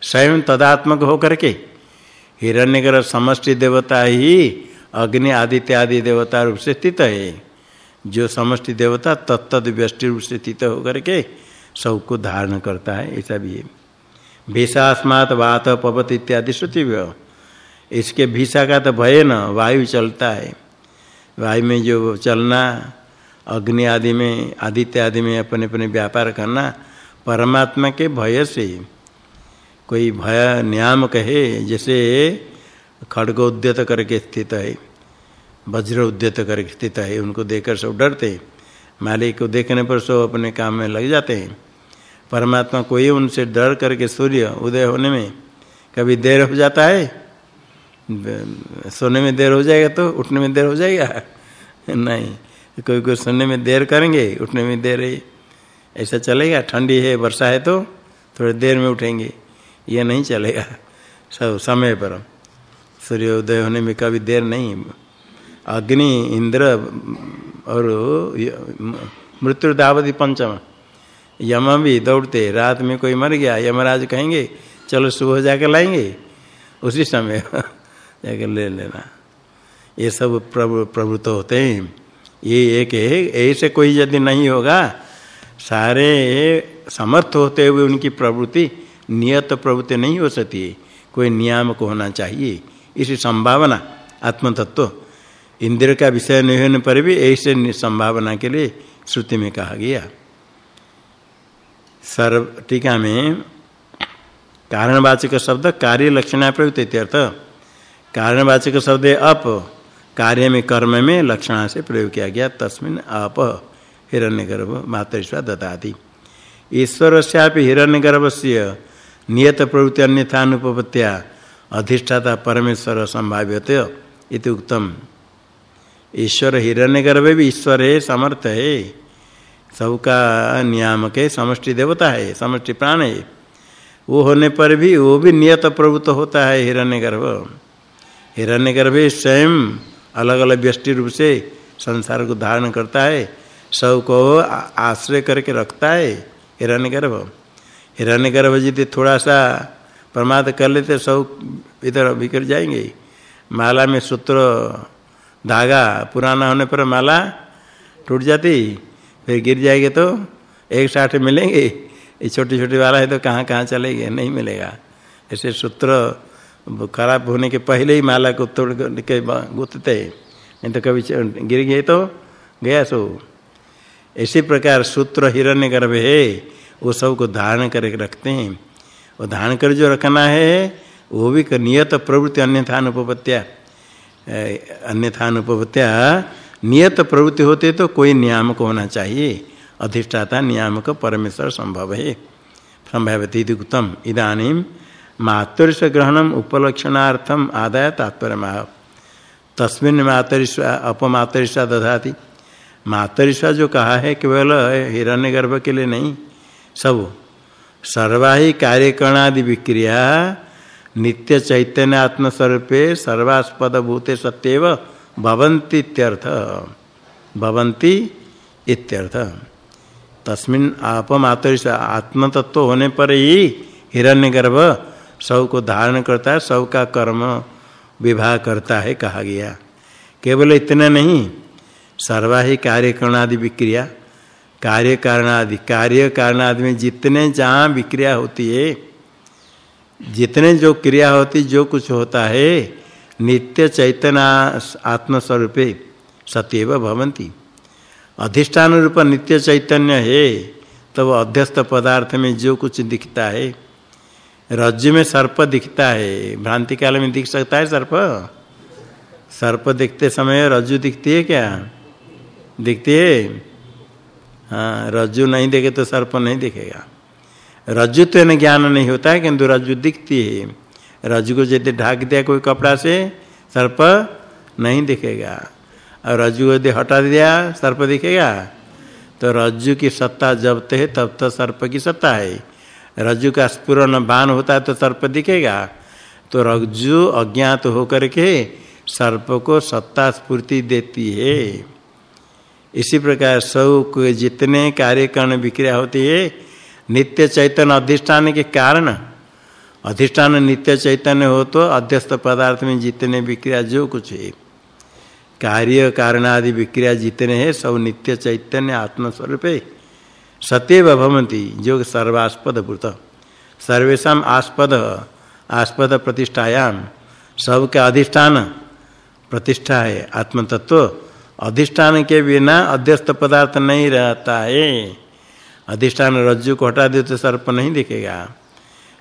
स्वयं तदात्मक होकर के। हिरण्यगर्भ समष्टि देवता ही अग्नि आदित्य आदि देवता रूप से स्थित है। जो समष्टि देवता तत्त व्यष्टि रूप से स्थित होकर के सबको धारण करता है ऐसा भी है भीषास्मात वात, पवत इत्यादि श्रुति इसके भीषा का तो भय न, वायु चलता है। वायु में जो चलना, अग्नि आदि में, आदित्य आदि में अपने अपने व्यापार करना, परमात्मा के भय से कोई भय नियामक है जैसे खड़ग उद्यत करके स्थित है, वज्र उद्यत करके स्थित है, उनको देखकर सब डरते। मालिक को देखने पर सब अपने काम में लग जाते हैं। परमात्मा कोई उनसे डर करके सूर्य उदय होने में कभी देर हो जाता है? सोने में देर हो जाएगा तो उठने में देर हो जाएगा? नहीं, कोई कोई सोने में देर करेंगे, उठने में देर है। ऐसा चलेगा, ठंडी है, वर्षा है तो थोड़ी देर में उठेंगे। ये नहीं चलेगा। सब समय पर। सूर्योदय होने में कभी देर नहीं। अग्नि, इंद्र और मृत्यु दावती पंचम। यम भी दौड़ते, रात में कोई मर गया, यमराज कहेंगे, चलो सुबह जाकर लाएँगे। उसी समय जाकर ले लेना। ये सब प्रभु प्रभु तो होते हैं। ये एक है ऐसे कोई यदि नहीं होगा, सारे समर्थ होते हुए उनकी प्रवृत्ति नियत प्रवृत्ति नहीं हो सकती। कोई नियामक होना चाहिए। इसी संभावना, आत्मतत्व। इंद्र का विषय नहीं होने पर भी ऐसे संभावना के लिए श्रुति में कहा गया। सर्व टीका में कारणवाचक शब्द कार्य लक्षणा प्रयुक्त अर्थ कारणवाचक शब्द अप, कार्य में कर्म में लक्षणा से प्रयोग किया गया। तस्मिन अप हिरण्यगर्भ मातृस्वा ददाति। ईश्वर से हिरण्यगर्भ से नियत प्रवृत्ति अन्यथानुपत्या अधिष्ठाता परमेश्वर संभाव्यते इति उत्तम ईश्वर हिरण्य गर्भ भी ईश्वर है समर्थ है। सबका नियामक है समष्टि देवता है, समष्टि प्राण है। वो होने पर भी वो भी नियत प्रवृत्त होता है हिरण्य गर्भ हिरण्य गर्भ स्वयं अलग अलग व्यष्टि रूप से संसार को धारण करता है सबको आश्रय करके रखता है हिरण्यगर्भ। हिरण्यगर्भ यदि थोड़ा सा प्रमाद कर लेते, सब इधर बिखर जाएँगे। माला में सूत्र, धागा पुराना होने पर माला टूट जाती, फिर गिर जाएँगे तो एक साथ मिलेंगे। ये छोटी छोटी वाला है तो कहाँ कहाँ चलेंगे? नहीं मिलेगा। ऐसे सूत्र खराब होने के पहले ही माला को तोड़ के गुथते, नहीं तो कभी गिर गए तो गया सो। इसी प्रकार सूत्र हिरण्य गर्भ है। वो सबको धारण करके रखते हैं। वो धारण कर जो रखना है, वो भी नियत प्रवृत्ति अन्यथा अनुपत्या अन्यथा अनुपत्या नियत प्रवृत्ति होते तो कोई नियामक होना चाहिए। अधिष्ठाता नियामक परमेश्वर संभव है। संभवती उत्तम इदानी मातृष ग्रहणम उपलक्षणार्थम आदाय तात्पर्य तस्मिन मातरिश्वा अपमातरिश्वा दधाति। मातरिश्वा जो कहा है, केवल हिरण्यगर्भ के लिए नहीं सब। सर्वाही कार्यकरणादि विक्रिया, नित्य चैतन्य आत्मस्वरूपे सर्वास्पद भूते सत्यव भवन्ति इत्यर्थ। भवन्ति इत्यर्थ। तस्मिन आपमातरिश आत्मतत्व होने पर ही हिरण्यगर्भ सबको धारण करता है सब का कर्म विवाह करता है कहा गया। केवल इतना नहीं, सर्वाही कार्य करणादि विक्रिया कार्य कारणादि कार्य कारणादि में जितने जहाँ विक्रिया होती है, जितने जो क्रिया होती, जो कुछ होता है, नित्य चैतन्य आत्मस्वरूपे सत्यव भवंती अधिष्ठान रूप नित्य चैतन्य है, तब अध्यस्त पदार्थ में जो कुछ दिखता है, रज्जु में सर्प दिखता है। भ्रांति काल में दिख सकता है सर्प? सर्प दिखते समय रज्जु दिखती है क्या? दिखती है? हाँ रज्जु नहीं देखे तो सर्प नहीं दिखेगा। रज्जु तो इन्हें ज्ञान नहीं होता है, किंतु रज्जु दिखती है। रज्जु को यदि ढाक दिया कोई कपड़ा से, सर्प नहीं दिखेगा। और रज्जु यदि हटा दिया, सर्प दिखेगा? तो रज्जु की सत्ता जब है, तब तो सर्प की सत्ता है। रज्जु का स्पुरन बाण होता है तो सर्प दिखेगा। तो रज्जु अज्ञात होकर के सर्प को सत्ता स्फूर्ति देती है। इसी प्रकार सबको जितने कार्यकरण विक्रिया होती है, नित्य चैतन्य अधिष्ठान के कारण, अधिष्ठान नित्य चैतन्य हो तो अध्यस्त पदार्थ में जितने विक्रिया जो कुछ है, कार्य कारण आदि विक्रिया जितने हैं, सब नित्य चैतन्य आत्मस्वरूप है सत्यव भवंती जो सर्वास्पद भूत सर्वेशा आस्पद आस्पद प्रतिष्ठायाम सबका अधिष्ठान प्रतिष्ठा है आत्म तत्व अधिष्ठान के बिना अध्यस्त पदार्थ नहीं रहता है। अधिष्ठान रज्जु को हटा दे तो सर्प नहीं दिखेगा।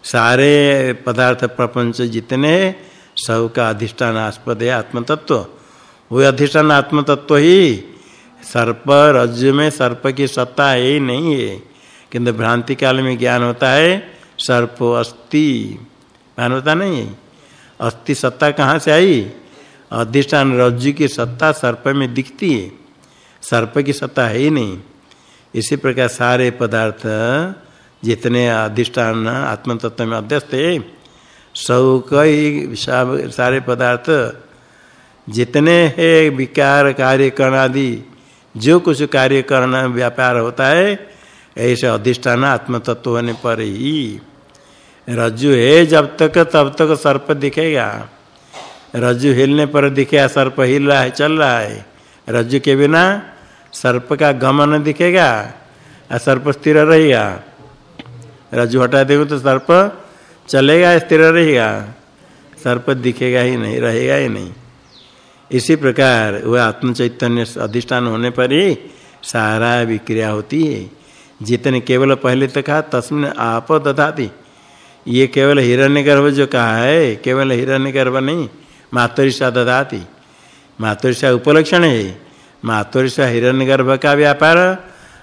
सारे पदार्थ प्रपंच जितने सबका अधिष्ठान आस्पद है आत्म तत्व वो अधिष्ठान आत्म तत्व ही सर्प, रज्जु में सर्प की सत्ता है ही नहीं है। किंतु भ्रांति काल में ज्ञान होता है, सर्प अस्ति। ज्ञान होता नहीं है। अस्थि सत्ता कहाँ से आई? अधिष्ठान रज्जु की सत्ता सर्प में दिखती है। सर्प की सत्ता है ही नहीं। इसी प्रकार सारे पदार्थ जितने अधिष्ठान आत्म तत्व में अध्यस्त है, सब कई सारे पदार्थ जितने है, विकार, कार्य करण आदि, जो कुछ कार्य करना व्यापार होता है, ऐसे अधिष्ठान आत्म तत्व होने पर ही रज्जु है जब तक तब तक सर्प दिखेगा। रज्जु हिलने पर दिखेगा सर्प हिल रहा है, चल रहा है। रज्जु के बिना सर्प का गमन दिखेगा और सर्प स्थिर रहेगा। रज्जु हटा देगा तो सर्प चलेगा, स्थिर रहेगा। सर्प दिखेगा ही नहीं, रहेगा ही नहीं। इसी प्रकार वह आत्म चैतन्य अधिष्ठान होने पर ही सारा विक्रिया होती है। जितने केवल पहले तक कहा तस्मिन आप दधाती ये केवल हिरण्यगर्भ जो कहा है, केवल हिरण्यगर्भ नहीं मातृषा दधाती मातृषा उपलक्षण। है मातृषा हिरण्यगर्भ का व्यापार।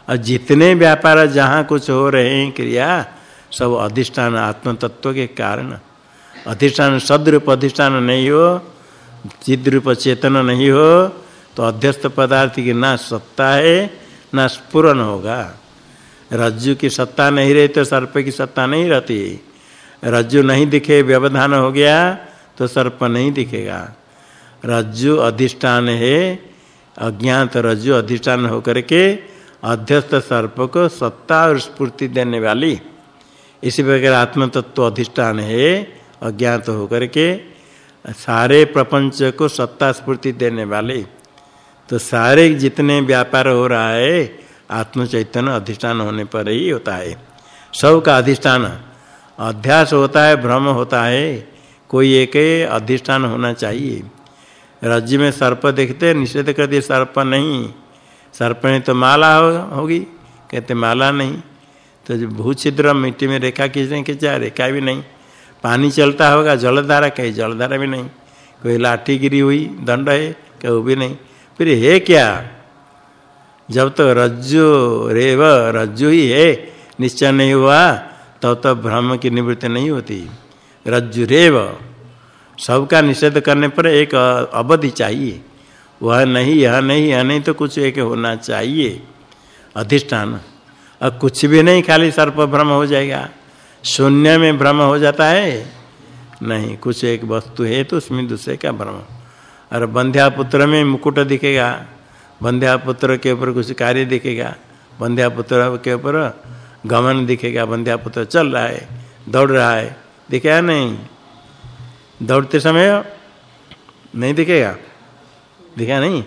और जितने व्यापार जहाँ कुछ हो रहे हैं, क्रिया, सब अधिष्ठान आत्म तत्व के कारण। अधिष्ठान सदरूप अधिष्ठान नहीं हो चिद रूप चेतन नहीं हो तो अध्यस्त पदार्थ की ना सत्ता है, ना स्पुरन होगा। रज्जु की सत्ता नहीं रही तो सर्प की सत्ता नहीं रहती। रज्जु नहीं दिखे, व्यवधान हो गया तो सर्प नहीं दिखेगा। रज्जु अधिष्ठान है, अज्ञात रज्जु अधिष्ठान होकर के अध्यस्त सर्प को सत्ता और स्फूर्ति देने वाली। इसी प्रकार आत्म तत्व अधिष्ठान है, अज्ञात होकर के सारे प्रपंच को सत्ता स्फूर्ति देने वाले। तो सारे जितने व्यापार हो रहा है आत्म चैतन्य अधिष्ठान होने पर ही होता है। सब का अधिष्ठान। अध्यास होता है भ्रम होता है कोई एक अधिष्ठान होना चाहिए। राज्य में सर्प देखते निषेध कर दिए सर्प नहीं। सर्प में तो माला हो, होगी कहते माला नहीं। तो जो भूछिद्र मिट्टी में रेखा खींचने के चाहे रेखा भी नहीं। पानी चलता होगा जलधारा कहीं जलधारा भी नहीं। कोई लाठी गिरी हुई दंड है कहीं भी नहीं। फिर है क्या? जब तो रज्जु रेव रज्जु ही है निश्चय नहीं हुआ तब तो, तब तो भ्रम की निवृत्ति नहीं होती। रज्जु रेव सबका निषेध करने पर एक अवधि चाहिए। वह नहीं, यह नहीं यह नहीं तो कुछ एक होना चाहिए। अधिष्ठान। अब कुछ भी नहीं, खाली सर्प भ्रम हो जाएगा। शून्य में भ्रम हो जाता है? नहीं, कुछ एक वस्तु है तो उसमें दूसरे का भ्रम। और बंध्या पुत्र में मुकुट दिखेगा। बंध्या पुत्र के ऊपर कुछ कार्य दिखेगा। बंध्या पुत्र के ऊपर गमन दिखेगा। बंध्या पुत्र चल रहा है, दौड़ रहा है। दिखेगा नहीं? दौड़ते समय नहीं दिखेगा? दिखा नहीं?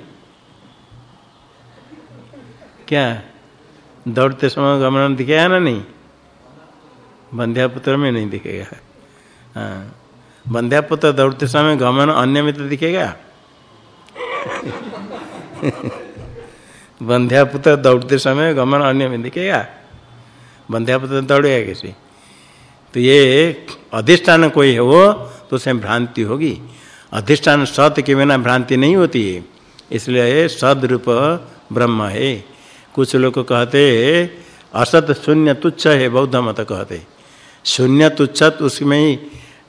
क्या? दौड़ते समय गमन दिखेगा ना नहीं? बंध्यापुत्र में नहीं दिखेगा। हाँ। बंध्यापुत्र दौड़ते समय गमन अन्य में तो दिखेगा? बंध्यापुत्र दौड़ते समय गमन अन्य में दिखेगा? बंध्यापुत्र दौड़ेगा कैसे? तो ये अधिष्ठान कोई है वो तो उसमें भ्रांति होगी। अधिष्ठान सत्य के बिना भ्रांति नहीं होती है। इसलिए सदरूप ब्रह्म है। कुछ लोग कहते असत शून्य तुच्छ है, बौद्ध मत कहते शून्य तुच्छ उसमें ही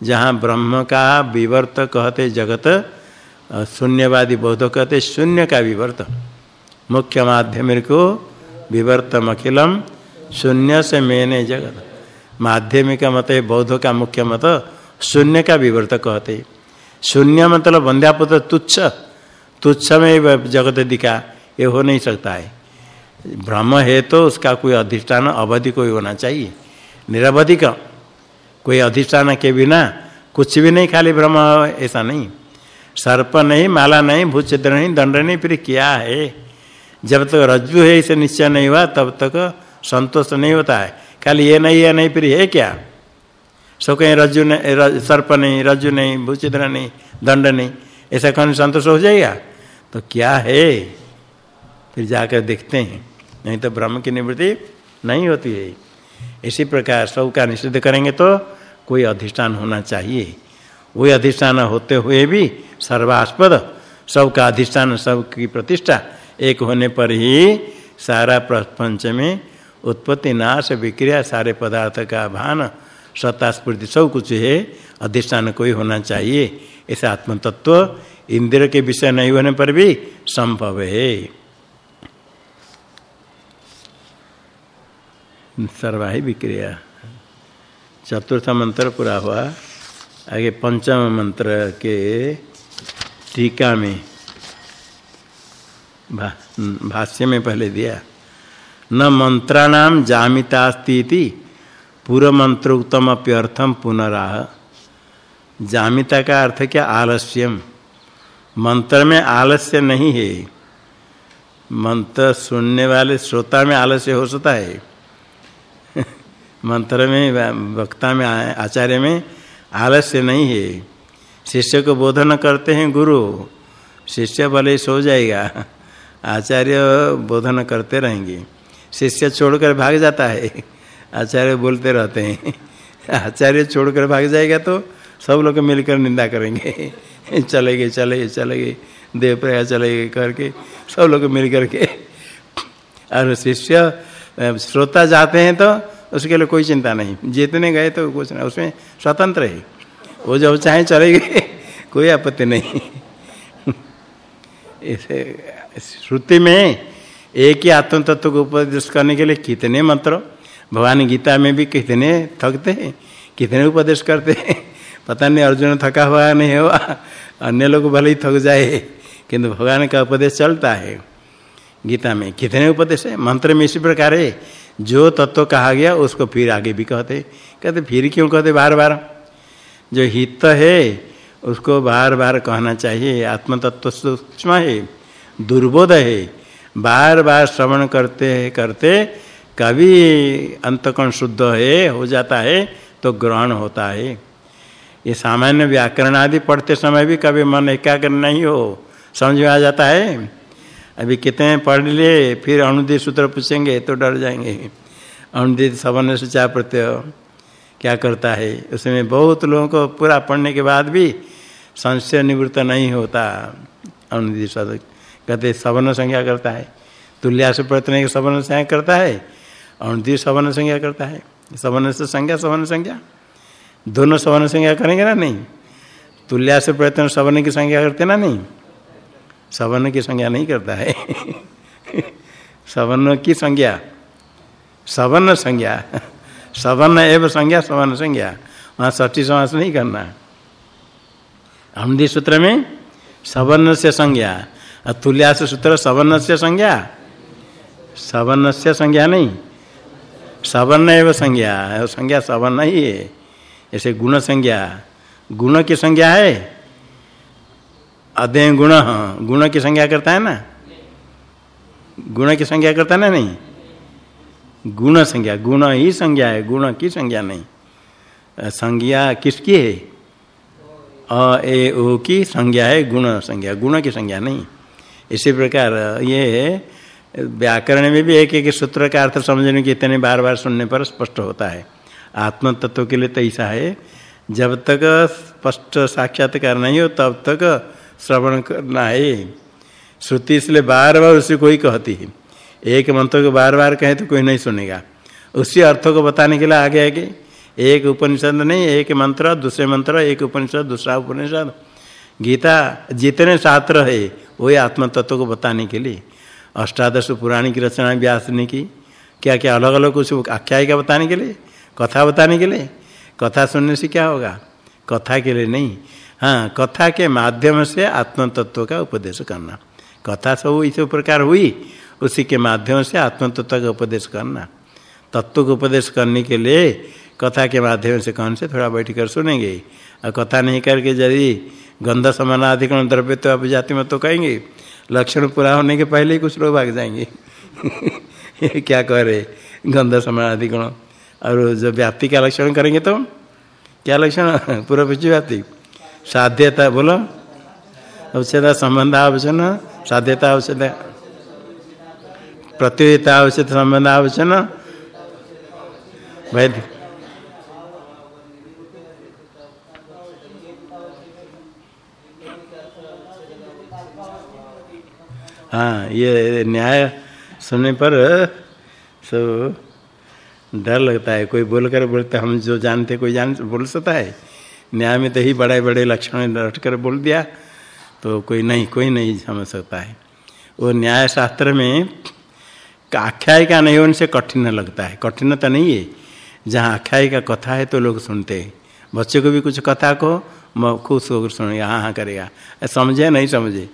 जहाँ ब्रह्म का विवर्त कहते जगत शून्यवादी बौद्ध कहते शून्य का विवर्त। मुख्य माध्यम को विवर्तम अखिलम, शून्य से मेने जगत। माध्यमिक मत है बौद्ध का मुख्य मत, शून्य का विवर्त कहते. शून्य मतलब बंध्यापुत्र तुच्छ. तुच्छ में जगत दिखा, ये हो नहीं सकता है. ब्रह्म है तो उसका कोई अधिष्ठान अवधि कोई होना चाहिए. निरवधि का कोई अधिष्ठान के बिना कुछ भी नहीं खाली ब्रह्म ऐसा नहीं. सर्प नहीं, माला नहीं, भूचित्र नहीं, दंड नहीं, फिर क्या है? जब तक रज्जु है, इसे निश्चय नहीं हुआ, तब तक संतोष नहीं होता है. खाली ये नहीं है नहीं, फिर है क्या? सो कहीं रज्जु नहीं सर्प नहीं, रज्जु नहीं, भूचित्र नहीं, दंड नहीं, ऐसा कौन संतोष हो जाएगा? तो क्या है? फिर जाकर देखते हैं। नहीं तो ब्रह्म की निवृत्ति नहीं होती है। इसी प्रकार सब का निषिद्ध करेंगे तो कोई अधिष्ठान होना चाहिए। वही अधिष्ठान होते हुए भी सर्वास्पद सबका अधिष्ठान, सबकी प्रतिष्ठा एक होने पर ही सारा प्रपंच में उत्पत्ति नाश विक्रिया सारे पदार्थ का भान सत्ता स्फूर्ति सब कुछ है। अधिष्ठान कोई होना चाहिए। ऐसे आत्म तत्व इंद्र के विषय नहीं होने पर भी संभव है। सर्वाही विक्रिया। चतुर्थ मंत्र पूरा हुआ। आगे पंचम मंत्र के टीका में भा, भाष्य में पहले दिया। न मंत्राणाम जामितास्ती पूर्व मंत्रोक्तम अप्यर्थम पुनराह। जामिता का अर्थ क्या? आलस्यम। मंत्र में आलस्य नहीं है। मंत्र सुनने वाले श्रोता में आलस्य हो सकता है। मंत्र में, वक्ता में, आचार्य में आलस्य नहीं है। शिष्य को बोधन करते हैं गुरु। शिष्य भले सो जाएगा। आचार्य बोधन करते रहेंगे। शिष्य छोड़कर भाग जाता है। आचार्य बोलते रहते हैं। आचार्य छोड़कर भाग जाएगा तो सब लोग मिलकर निंदा करेंगे। चले गए चले गए चले गए देव प्रयाग चले गए करके सब लोग मिल करके और शिष्य, श्रोता जाते हैं तो उसके लिए कोई चिंता नहीं। जितने गए तो कुछ नहीं, उसमें स्वतंत्र है। वो जब चाहे चले गए कोई आपत्ति नहीं। श्रुति में एक ही आत्म तत्व को उपदेश करने के लिए कितने मंत्र? भगवान गीता में भी कितने थकते हैं? कितने उपदेश करते हैं? पता नहीं, अर्जुन थका हुआ नहीं हुआ? अन्य लोग भले ही थक जाए, किंतु भगवान का उपदेश चलता है। गीता में कितने उपदेश है? मंत्र में इसी प्रकार है। जो तत्व कहा गया, उसको फिर आगे भी कहते कहते फिर क्यों कहते बार बार जो हित है, उसको बार बार कहना चाहिए। आत्म तत्व सूक्ष्म है, दुर्बोध है। बार बार श्रवण करते करते कभी अंतकण शुद्ध है, हो जाता है तो ग्रहण होता है। ये सामान्य व्याकरण आदि पढ़ते समय भी कभी मन एकाग्र नहीं हो, समझ में आ जाता है। अभी कितने पढ़ लिए, फिर अनुदित सूत्र पूछेंगे तो डर जाएँगे। अनुदित सवन से चाह प्रत्यय, क्या करता है? उसमें बहुत लोगों को पूरा पढ़ने के बाद भी संशय निवृत्त नहीं होता, अनुदित शब्द कहते, सवर्ण संज्ञा करता है। तुल्या से प्रयत्न के सवन संज्ञा करता है अनुदित सवर्ण संज्ञा करता है। सवर्ण से संज्ञा, सवर्ण संज्ञा। दोनों सवर्ण संज्ञा करेंगे ना? नहीं। तुल्या से प्रयत्न सवर्ण की संज्ञा करते ना? नहीं। सवर्ण की संज्ञा नहीं करता है। सवर्ण की संज्ञा। सवर्ण संज्ञा। सवर्ण एवं संज्ञा, सवर्ण संज्ञा। वहाँ ष्ठी समास नहीं करना। हमदी सूत्र में सवर्ण से संज्ञा। तुल्यास सूत्र सवर्ण से संज्ञा। सवर्ण से संज्ञा नहीं। सवर्ण एवं संज्ञा। संज्ञा सवर्ण ही है। ऐसे गुण संज्ञा। गुण की संज्ञा है। अध्यय गुण गुण की संज्ञा करता है ना? गुण की संज्ञा करता है ना नहीं? गुण संज्ञा। गुण ही संज्ञा है। गुण की संज्ञा नहीं। संज्ञा किसकी है? अ, ए, ओ की संज्ञा है। गुण संज्ञा। गुण की संज्ञा नहीं। इसी प्रकार ये व्याकरण में भी एक एक सूत्र का अर्थ समझने के इतने बार बार सुनने पर स्पष्ट होता है। आत्म तत्व के लिए तो ऐसा है, जब तक स्पष्ट साक्षात्कार नहीं हो, तब तक श्रवण करना है। श्रुति इसलिए बार बार उसे कोई कहती है। एक मंत्र को बार बार कहे तो कोई नहीं सुनेगा। उसी अर्थों को बताने के लिए आगे आगे, एक उपनिषद नहीं, एक मंत्र, दूसरे मंत्र, एक उपनिषद, दूसरा उपनिषद गीता जितने शास्त्र है, वही आत्म तत्व को बताने के लिए। अष्टादश पुराणी की रचना व्यास ने की। क्या क्या अलग अलग कुछ आख्यायिका बताने के लिए? कथा बताने के लिए? कथा सुनने से क्या होगा? कथा के लिए नहीं। हाँ कथा के माध्यम से आत्म तत्व का उपदेश करना। कथा सब इस प्रकार हुई, उसी के माध्यम से आत्म तत्व का उपदेश करना। तत्व को उपदेश करने के लिए कथा के माध्यम से कौन से थोड़ा बैठ कर सुनेंगे? और कथा नहीं करके यदि गंध समानाधिकरण द्रव्य तो आप जाति में तो कहेंगे। लक्षण पूरा होने के पहले ही कुछ लोग भाग जाएँगे। क्या कह रहे गंध समानाधिकरण और जब व्याप्ति का लक्षण करेंगे तो? क्या लक्षण? पूरा पीछे व्याप्ति। साध्यता बोलो। औषधा संबंध आवश्यक साध्यता औषध प्रतियोगिता आवश्यक संबंध आवश्यन वैध हाँ ये न्याय सुनने पर सब डर लगता है। कोई बोल कर बोलते हम जो जानते कोई जान, बोल सकता है। न्याय में तो ही बड़े बड़े लक्षण रट कर बोल दिया तो कोई नहीं कोई नहीं समझ सकता है। वो न्याय शास्त्र में आख्याय का नहीं, उनसे कठिन लगता है। कठिन तो नहीं है। जहाँ आख्याय का कथा है तो लोग सुनते हैं। बच्चे को भी कुछ कथा को खुश होकर सुनेगा हाँ हाँ करेगा। समझे, नहीं समझे?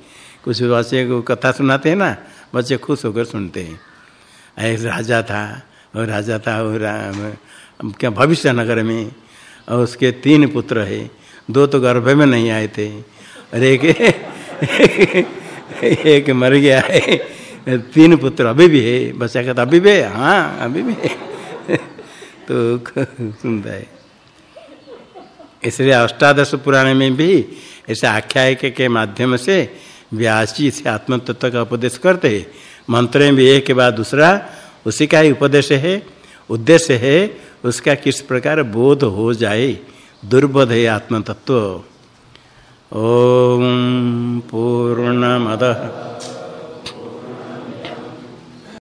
कुछ बच्चे को कथा सुनाते हैं ना, बच्चे खुश होकर सुनते हैं। एक राजा था और राजा था और क्या भविष्य नगर में, और उसके तीन पुत्र है। दो तो गर्भ में नहीं आए थे, और एक एक मर गया है। तीन पुत्र अभी भी है, बच्चा कहता, अभी भी है? हाँ अभी भी तो सुनता है। इसलिए अष्टादश पुराण में भी ऐसे आख्यायिक के माध्यम से व्यास जी से आत्म तत्व का उपदेश करते हैं। मंत्र में भी एक के बाद दूसरा, उसी का ही उपदेश है। उद्देश्य है, उसका किस प्रकार बोध हो जाए। दुर्बोध है आत्म तत्व ओम पूर्णमद।